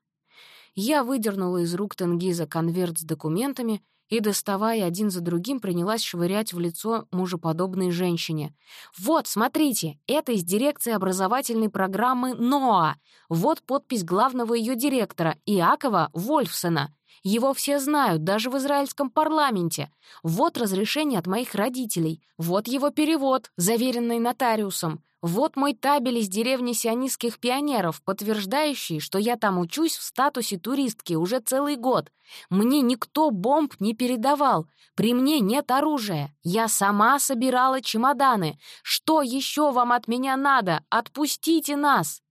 [SPEAKER 1] Я выдернула из рук Тенгиза конверт с документами и, доставая один за другим, принялась швырять в лицо мужеподобной женщине. «Вот, смотрите, это из дирекции образовательной программы НОА. Вот подпись главного ее директора, Иакова Вольфсона. Его все знают, даже в израильском парламенте. Вот разрешение от моих родителей. Вот его перевод, заверенный нотариусом. Вот мой табель из деревни сионистских пионеров, подтверждающий, что я там учусь в статусе туристки уже целый год. Мне никто бомб не передавал. При мне нет оружия. Я сама собирала чемоданы. Что еще вам от меня надо? Отпустите нас!»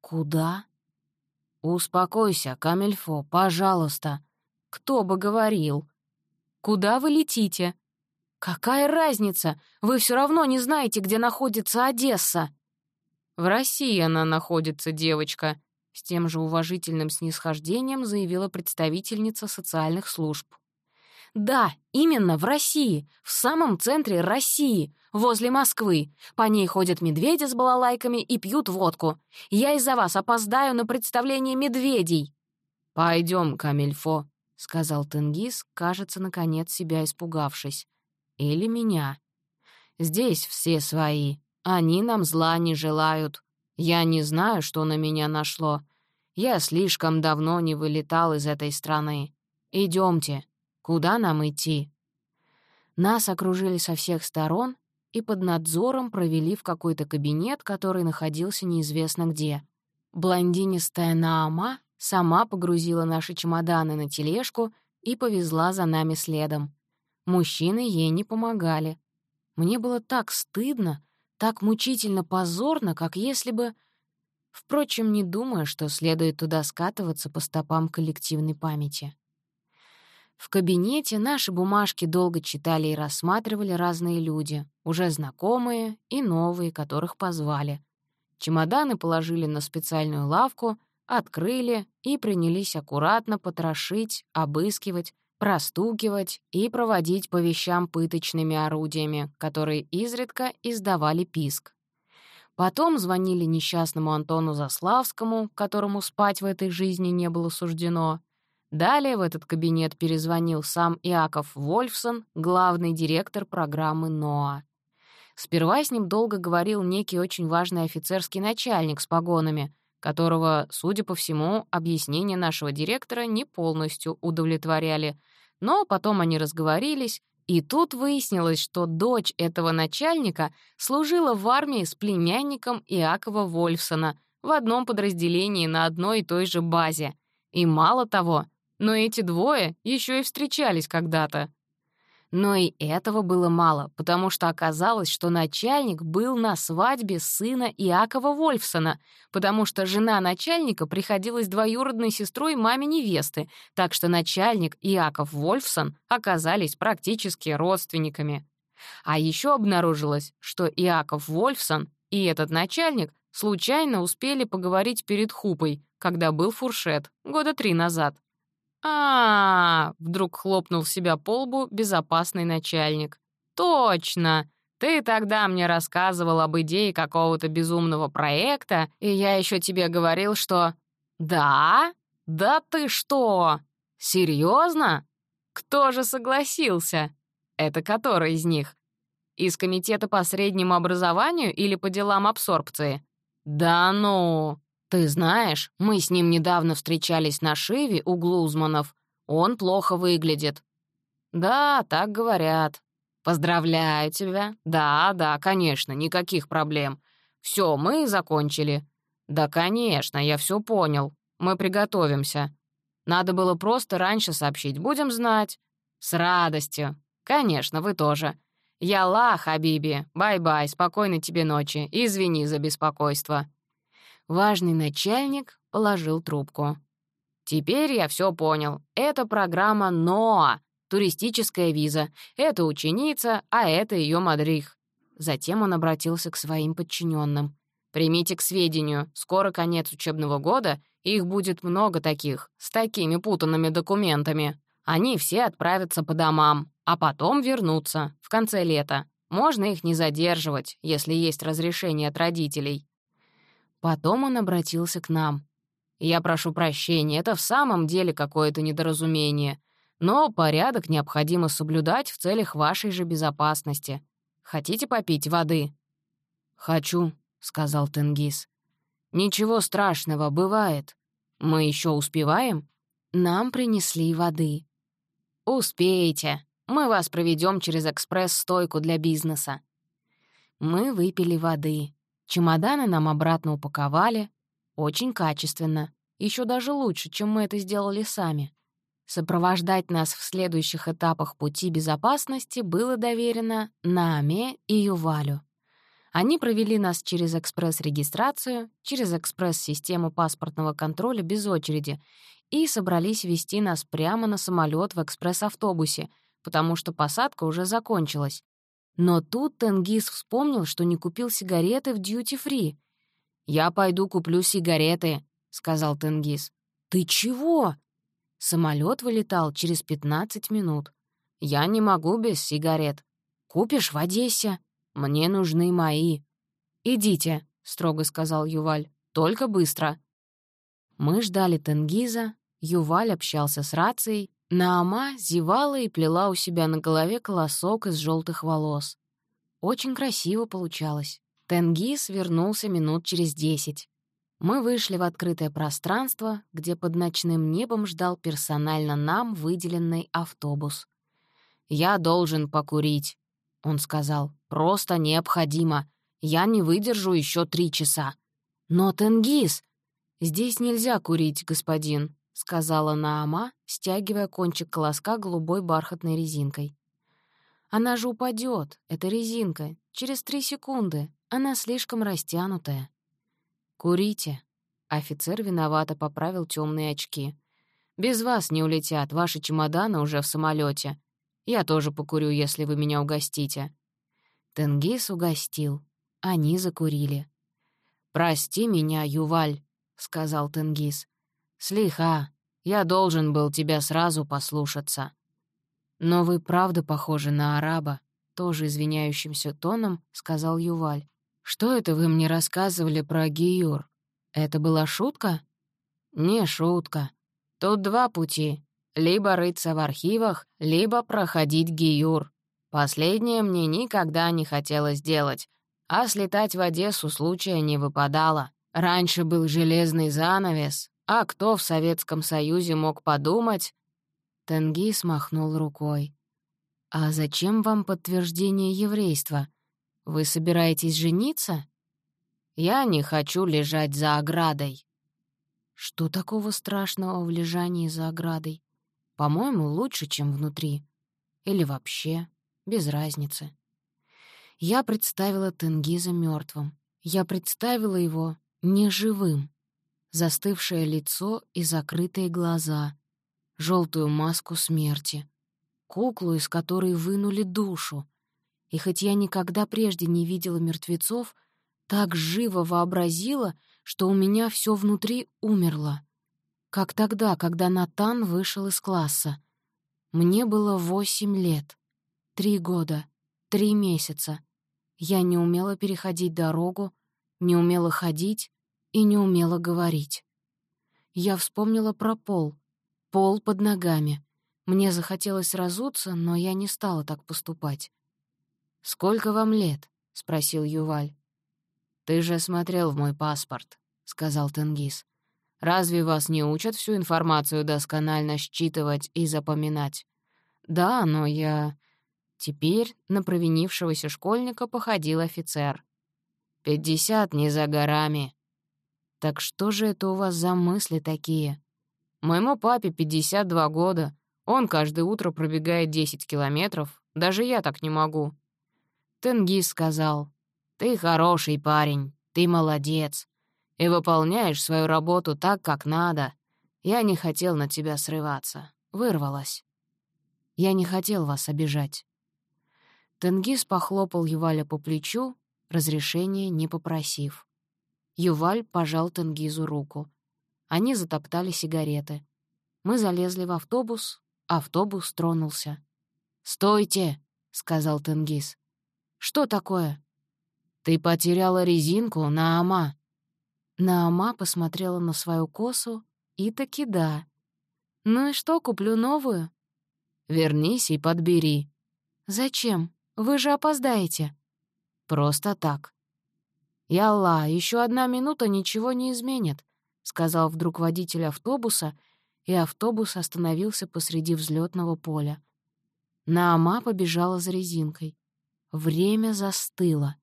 [SPEAKER 1] «Куда?» «Успокойся, Камельфо, пожалуйста». «Кто бы говорил?» «Куда вы летите?» «Какая разница? Вы все равно не знаете, где находится Одесса». «В России она находится, девочка», — с тем же уважительным снисхождением заявила представительница социальных служб. «Да, именно в России, в самом центре России, возле Москвы. По ней ходят медведи с балалайками и пьют водку. Я из-за вас опоздаю на представление медведей». «Пойдем, Камильфо», — сказал Тенгиз, кажется, наконец себя испугавшись. «Или меня. Здесь все свои. Они нам зла не желают. Я не знаю, что на меня нашло. Я слишком давно не вылетал из этой страны. Идемте. Куда нам идти?» Нас окружили со всех сторон и под надзором провели в какой-то кабинет, который находился неизвестно где. Блондинистая Наама сама погрузила наши чемоданы на тележку и повезла за нами следом. Мужчины ей не помогали. Мне было так стыдно, так мучительно позорно, как если бы... Впрочем, не думаю, что следует туда скатываться по стопам коллективной памяти. В кабинете наши бумажки долго читали и рассматривали разные люди, уже знакомые и новые, которых позвали. Чемоданы положили на специальную лавку, открыли и принялись аккуратно потрошить, обыскивать, простукивать и проводить по вещам пыточными орудиями, которые изредка издавали писк. Потом звонили несчастному Антону Заславскому, которому спать в этой жизни не было суждено. Далее в этот кабинет перезвонил сам Иаков Вольфсон, главный директор программы НОА. Сперва с ним долго говорил некий очень важный офицерский начальник с погонами — которого, судя по всему, объяснения нашего директора не полностью удовлетворяли. Но потом они разговорились, и тут выяснилось, что дочь этого начальника служила в армии с племянником Иакова Вольфсона в одном подразделении на одной и той же базе. И мало того, но эти двое еще и встречались когда-то. Но и этого было мало, потому что оказалось, что начальник был на свадьбе сына Иакова Вольфсона, потому что жена начальника приходилась двоюродной сестрой маме невесты, так что начальник и Иаков Вольфсон оказались практически родственниками. А еще обнаружилось, что Иаков Вольфсон и этот начальник случайно успели поговорить перед Хупой, когда был фуршет, года три назад а, вдруг хлопнул себя по лбу безопасный начальник. «Точно! Ты тогда мне рассказывал об идее какого-то безумного проекта, и я еще тебе говорил, что...» «Да? Да ты что? Серьезно? Кто же согласился? Это который из них? Из комитета по среднему образованию или по делам абсорбции? Да ну! «Ты знаешь, мы с ним недавно встречались на Шиве у Глузманов. Он плохо выглядит». «Да, так говорят. Поздравляю тебя. Да, да, конечно, никаких проблем. Все, мы закончили». «Да, конечно, я все понял. Мы приготовимся. Надо было просто раньше сообщить, будем знать». «С радостью. Конечно, вы тоже. יאללה, חביבי. Bye-bye, спокойной тебе ночи. Извини за беспокойство». Важный начальник положил трубку. «Теперь я все понял. Это программа НОА. туристическая виза. Это ученица, а это ее мадрих». Затем он обратился к своим подчиненным. «Примите к сведению, скоро конец учебного года, их будет много таких, с такими путанными документами. Они все отправятся по домам, а потом вернутся, в конце лета. Можно их не задерживать, если есть разрешение от родителей». Потом он обратился к нам. «Я прошу прощения, это в самом деле какое-то недоразумение. Но порядок необходимо соблюдать в целях вашей же безопасности. Хотите попить воды?» «Хочу», — сказал Тенгиз. «Ничего страшного, бывает. Мы еще успеваем?» Нам принесли воды. «Успеете. Мы вас проведем через экспресс-стойку для бизнеса». Мы выпили воды. Чемоданы нам обратно упаковали. Очень качественно. Еще даже лучше, чем мы это сделали сами. Сопровождать нас в следующих этапах пути безопасности было доверено Нааме и Ювалю. Они провели нас через экспресс-регистрацию, через экспресс-систему паспортного контроля без очереди и собрались вести нас прямо на самолет в экспресс-автобусе, потому что посадка уже закончилась. Но тут Тенгиз вспомнил, что не купил сигареты в дьюти-фри. «Я пойду куплю сигареты», — сказал Тенгиз. «Ты чего?» Самолет вылетал через 15 минут. «Я не могу без сигарет. Купишь в Одессе. Мне нужны мои». «Идите», — строго сказал Юваль. «Только быстро». Мы ждали Тенгиза, Юваль общался с рацией, Наама зевала и плела у себя на голове колосок из желтых волос. Очень красиво получалось. Тенгиз вернулся минут через десять. Мы вышли в открытое пространство, где под ночным небом ждал персонально нам выделенный автобус. «Я должен покурить», — он сказал. «Просто необходимо. Я не выдержу еще три часа». «Но, Тенгиз!» «Здесь нельзя курить, господин», — сказала Наама, стягивая кончик колоска голубой бархатной резинкой. «Она же упадет, эта резинка, через три секунды. Она слишком растянутая». «Курите». Офицер виновато поправил темные очки. «Без вас не улетят, ваши чемоданы уже в самолете. Я тоже покурю, если вы меня угостите». Тенгиз угостил. Они закурили. «Прости меня, Юваль», — сказал Тенгиз. «Слиха, я должен был тебя сразу послушаться». «Но вы правда похожи на араба», — тоже извиняющимся тоном сказал Юваль. «Что это вы мне рассказывали про Гиюр? Это была шутка?» «Не шутка. Тут два пути. Либо рыться в архивах, либо проходить Гиюр. Последнее мне никогда не хотелось делать, а слетать в Одессу случая не выпадало. Раньше был железный занавес, а кто в Советском Союзе мог подумать?» Тенгиз махнул рукой. «А зачем вам подтверждение еврейства? Вы собираетесь жениться? Я не хочу лежать за оградой. Что такого страшного в лежании за оградой? По-моему, лучше, чем внутри. Или вообще, без разницы. Я представила Тенгиза мертвым. Я представила его неживым. Застывшее лицо и закрытые глаза. желтую маску смерти. Куклу, из которой вынули душу. И хоть я никогда прежде не видела мертвецов, так живо вообразила, что у меня все внутри умерло. Как тогда, когда Натан вышел из класса. Мне было восемь лет, три года, три месяца. Я не умела переходить дорогу, не умела ходить и не умела говорить. Я вспомнила про пол, пол под ногами. Мне захотелось разуться, но я не стала так поступать. «Сколько вам лет?» — спросил Юваль. «Ты же смотрел в мой паспорт», — сказал Тенгиз. «Разве вас не учат всю информацию досконально считывать и запоминать?» «Да, но я...» Теперь на провинившегося школьника походил офицер. «Пятьдесят не за горами». «Так что же это у вас за мысли такие?» «Моему папе пятьдесят два года. Он каждое утро пробегает десять километров. Даже я так не могу. Тенгиз сказал, «Ты хороший парень, ты молодец, и выполняешь свою работу так, как надо. Я не хотел на тебя срываться, вырвалась». Я не хотел вас обижать». Тенгиз похлопал Юваля по плечу, разрешения не попросив. Юваль пожал Тенгизу руку. Они затоптали сигареты. Мы залезли в автобус, автобус тронулся. «Стойте!» — сказал Тенгиз. «Что такое?» «Ты потеряла резинку, Наама». Наама посмотрела на свою косу и таки да. «Ну и что, куплю новую?» «Вернись и подбери». «Зачем? Вы же опоздаете». «Просто так». «Ялла, еще одна минута ничего не изменит», — сказал вдруг водитель автобуса, и автобус остановился посреди взлетного поля. Наама побежала за резинкой. Время застыло,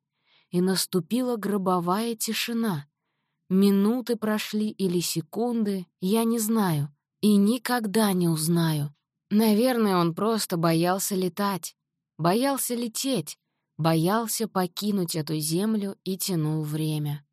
[SPEAKER 1] и наступила гробовая тишина. Минуты прошли или секунды, я не знаю, и никогда не узнаю. Наверное, он просто боялся летать, боялся лететь, боялся покинуть эту землю и тянул время.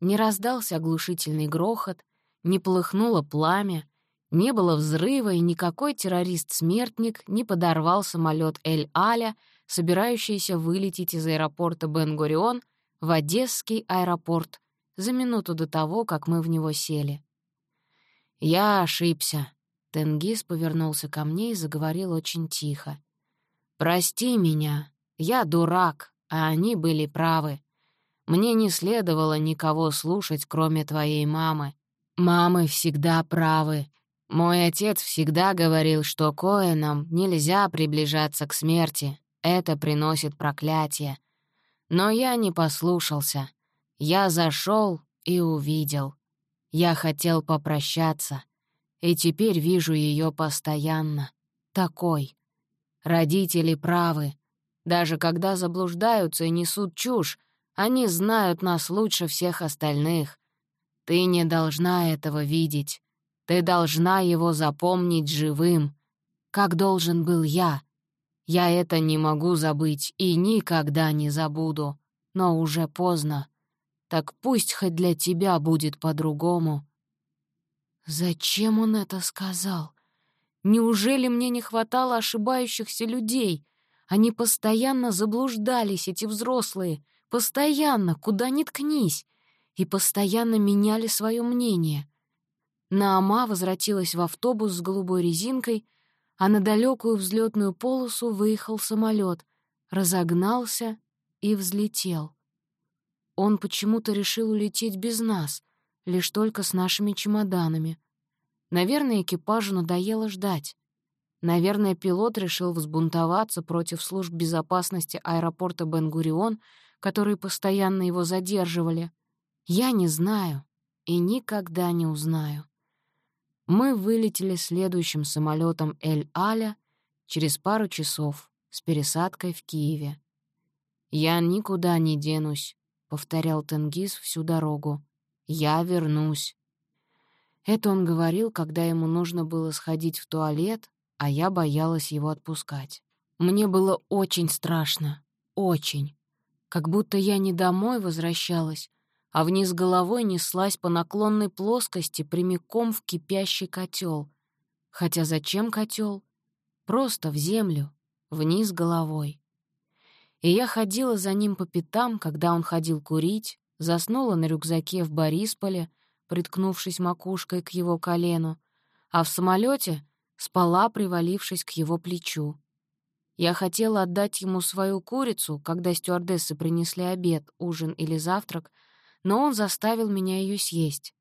[SPEAKER 1] Не раздался оглушительный грохот, не полыхнуло пламя, не было взрыва, и никакой террорист-смертник не подорвал самолет Эль-Аля, собирающийся вылететь из аэропорта Бен-Гурион в Одесский аэропорт за минуту до того, как мы в него сели. «Я ошибся», — Тенгиз повернулся ко мне и заговорил очень тихо. «Прости меня, я дурак, а они были правы. Мне не следовало никого слушать, кроме твоей мамы. Мамы всегда правы, мой отец всегда говорил, что Коэнам нельзя приближаться к смерти, это приносит проклятие. Но я не послушался. Я зашел и увидел. Я хотел попрощаться, и теперь вижу ее постоянно. Такой. Родители правы. Даже когда заблуждаются и несут чушь, они знают нас лучше всех остальных. Ты не должна этого видеть. Ты должна его запомнить живым, как должен был я. Я это не могу забыть и никогда не забуду, но уже поздно. Так пусть хоть для тебя будет по-другому. Зачем он это сказал? Неужели мне не хватало ошибающихся людей? Они постоянно заблуждались, эти взрослые, постоянно, куда ни ткнись, и постоянно меняли свое мнение. Наама возвратилась в автобус с голубой резинкой, а на далекую взлетную полосу выехал самолет, разогнался и взлетел. Он почему-то решил улететь без нас, лишь только с нашими чемоданами. Наверное, экипажу надоело ждать. Наверное, пилот решил взбунтоваться против служб безопасности аэропорта Бен-Гурион, которые постоянно его задерживали. Я не знаю и никогда не узнаю мы вылетели следующим самолетом Эль-Аля через пару часов с пересадкой в Киеве. «Я никуда не денусь», — повторял Тенгиз всю дорогу. «Я вернусь». Это он говорил, когда ему нужно было сходить в туалет, а я боялась его отпускать. Мне было очень страшно, очень. Как будто я не домой возвращалась, а вниз головой неслась по наклонной плоскости прямиком в кипящий котел. Хотя зачем котел? Просто в землю, вниз головой. И я ходила за ним по пятам, когда он ходил курить, заснула на рюкзаке в Борисполе, приткнувшись макушкой к его колену, а в самолете спала, привалившись к его плечу. Я хотела отдать ему свою курицу, когда стюардессы принесли обед, ужин или завтрак — но он заставил меня ее съесть.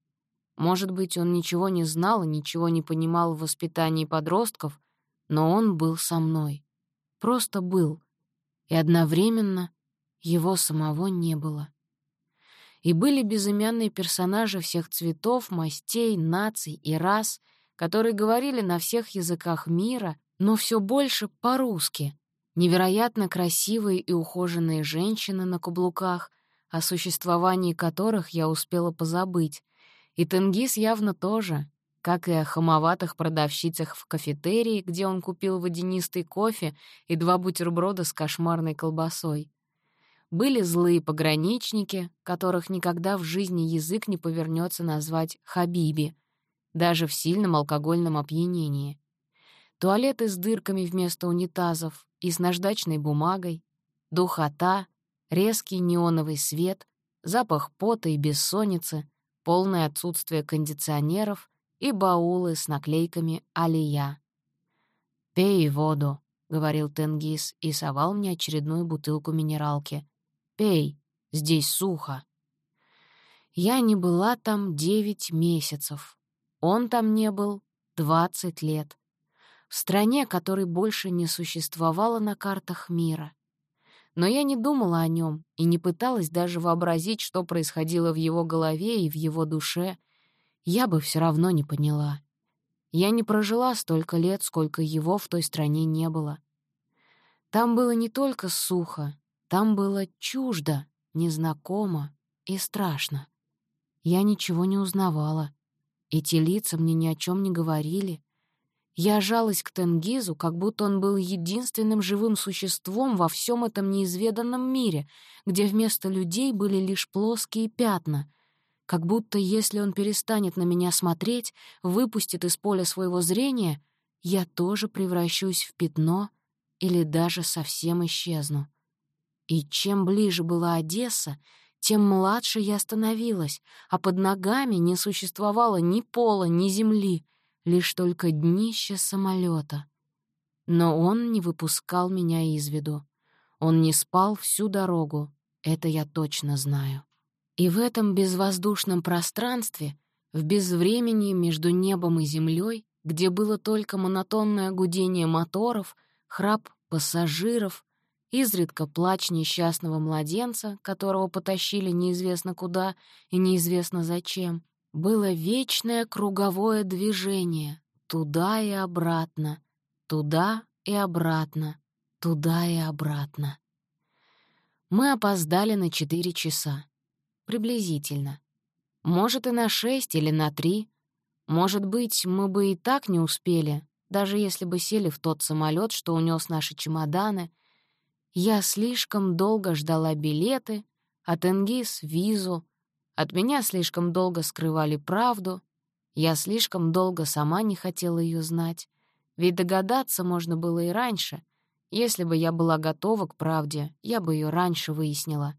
[SPEAKER 1] Может быть, он ничего не знал и ничего не понимал в воспитании подростков, но он был со мной. Просто был. И одновременно его самого не было. И были безымянные персонажи всех цветов, мастей, наций и рас, которые говорили на всех языках мира, но все больше по-русски. Невероятно красивые и ухоженные женщины на каблуках, о существовании которых я успела позабыть, и Тенгиз явно тоже, как и о хамоватых продавщицах в кафетерии, где он купил водянистый кофе и два бутерброда с кошмарной колбасой. Были злые пограничники, которых никогда в жизни язык не повернется назвать «хабиби», даже в сильном алкогольном опьянении. туалеты с дырками вместо унитазов и с наждачной бумагой, духота, резкий неоновый свет, запах пота и бессонницы, полное отсутствие кондиционеров и баулы с наклейками «Алия». «Пей воду», — говорил Тенгиз и совал мне очередную бутылку минералки. «Пей, здесь сухо». Я не была там девять месяцев. Он там не был двадцать лет. В стране, которой больше не существовало на картах мира. Но я не думала о нем и не пыталась даже вообразить, что происходило в его голове и в его душе. Я бы все равно не поняла. Я не прожила столько лет, сколько его в той стране не было. Там было не только сухо, там было чуждо, незнакомо и страшно. Я ничего не узнавала. Эти лица мне ни о чем не говорили. Я жалась к Тенгизу, как будто он был единственным живым существом во всем этом неизведанном мире, где вместо людей были лишь плоские пятна. Как будто если он перестанет на меня смотреть, выпустит из поля своего зрения, я тоже превращусь в пятно или даже совсем исчезну. И чем ближе была Одесса, тем младше я становилась, а под ногами не существовало ни пола, ни земли — лишь только днище самолета. Но он не выпускал меня из виду. Он не спал всю дорогу, это я точно знаю. И в этом безвоздушном пространстве, в безвремени между небом и землей, где было только монотонное гудение моторов, храп пассажиров, изредка плач несчастного младенца, которого потащили неизвестно куда и неизвестно зачем, было вечное круговое движение туда и обратно, туда и обратно, туда и обратно. Мы опоздали на четыре часа. Приблизительно. Может, и на шесть или на три. Может быть, мы бы и так не успели, даже если бы сели в тот самолет, что унес наши чемоданы. Я слишком долго ждала билеты, а Тенгиз — визу, от меня слишком долго скрывали правду, я слишком долго сама не хотела ее знать. Ведь догадаться можно было и раньше. Если бы я была готова к правде, я бы ее раньше выяснила.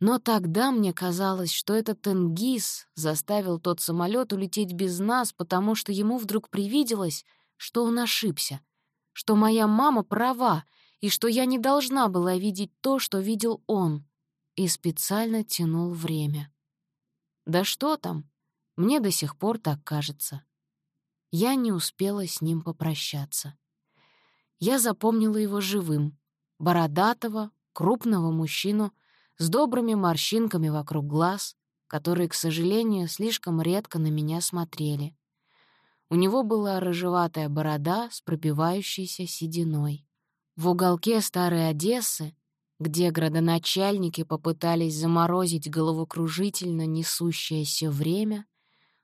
[SPEAKER 1] Но тогда мне казалось, что этот Тенгиз заставил тот самолет улететь без нас, потому что ему вдруг привиделось, что он ошибся, что моя мама права и что я не должна была видеть то, что видел он, и специально тянул время. Да что там? Мне до сих пор так кажется. Я не успела с ним попрощаться. Я запомнила его живым, бородатого, крупного мужчину с добрыми морщинками вокруг глаз, которые, к сожалению, слишком редко на меня смотрели. У него была рыжеватая борода с пробивающейся сединой. В уголке старой Одессы где градоначальники попытались заморозить головокружительно несущееся время,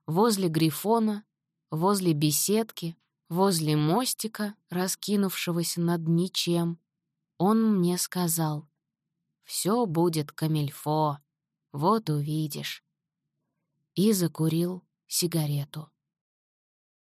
[SPEAKER 1] возле Грифона, возле беседки, возле мостика, раскинувшегося над ничем, он мне сказал, «Все будет камельфо, вот увидишь». И закурил сигарету.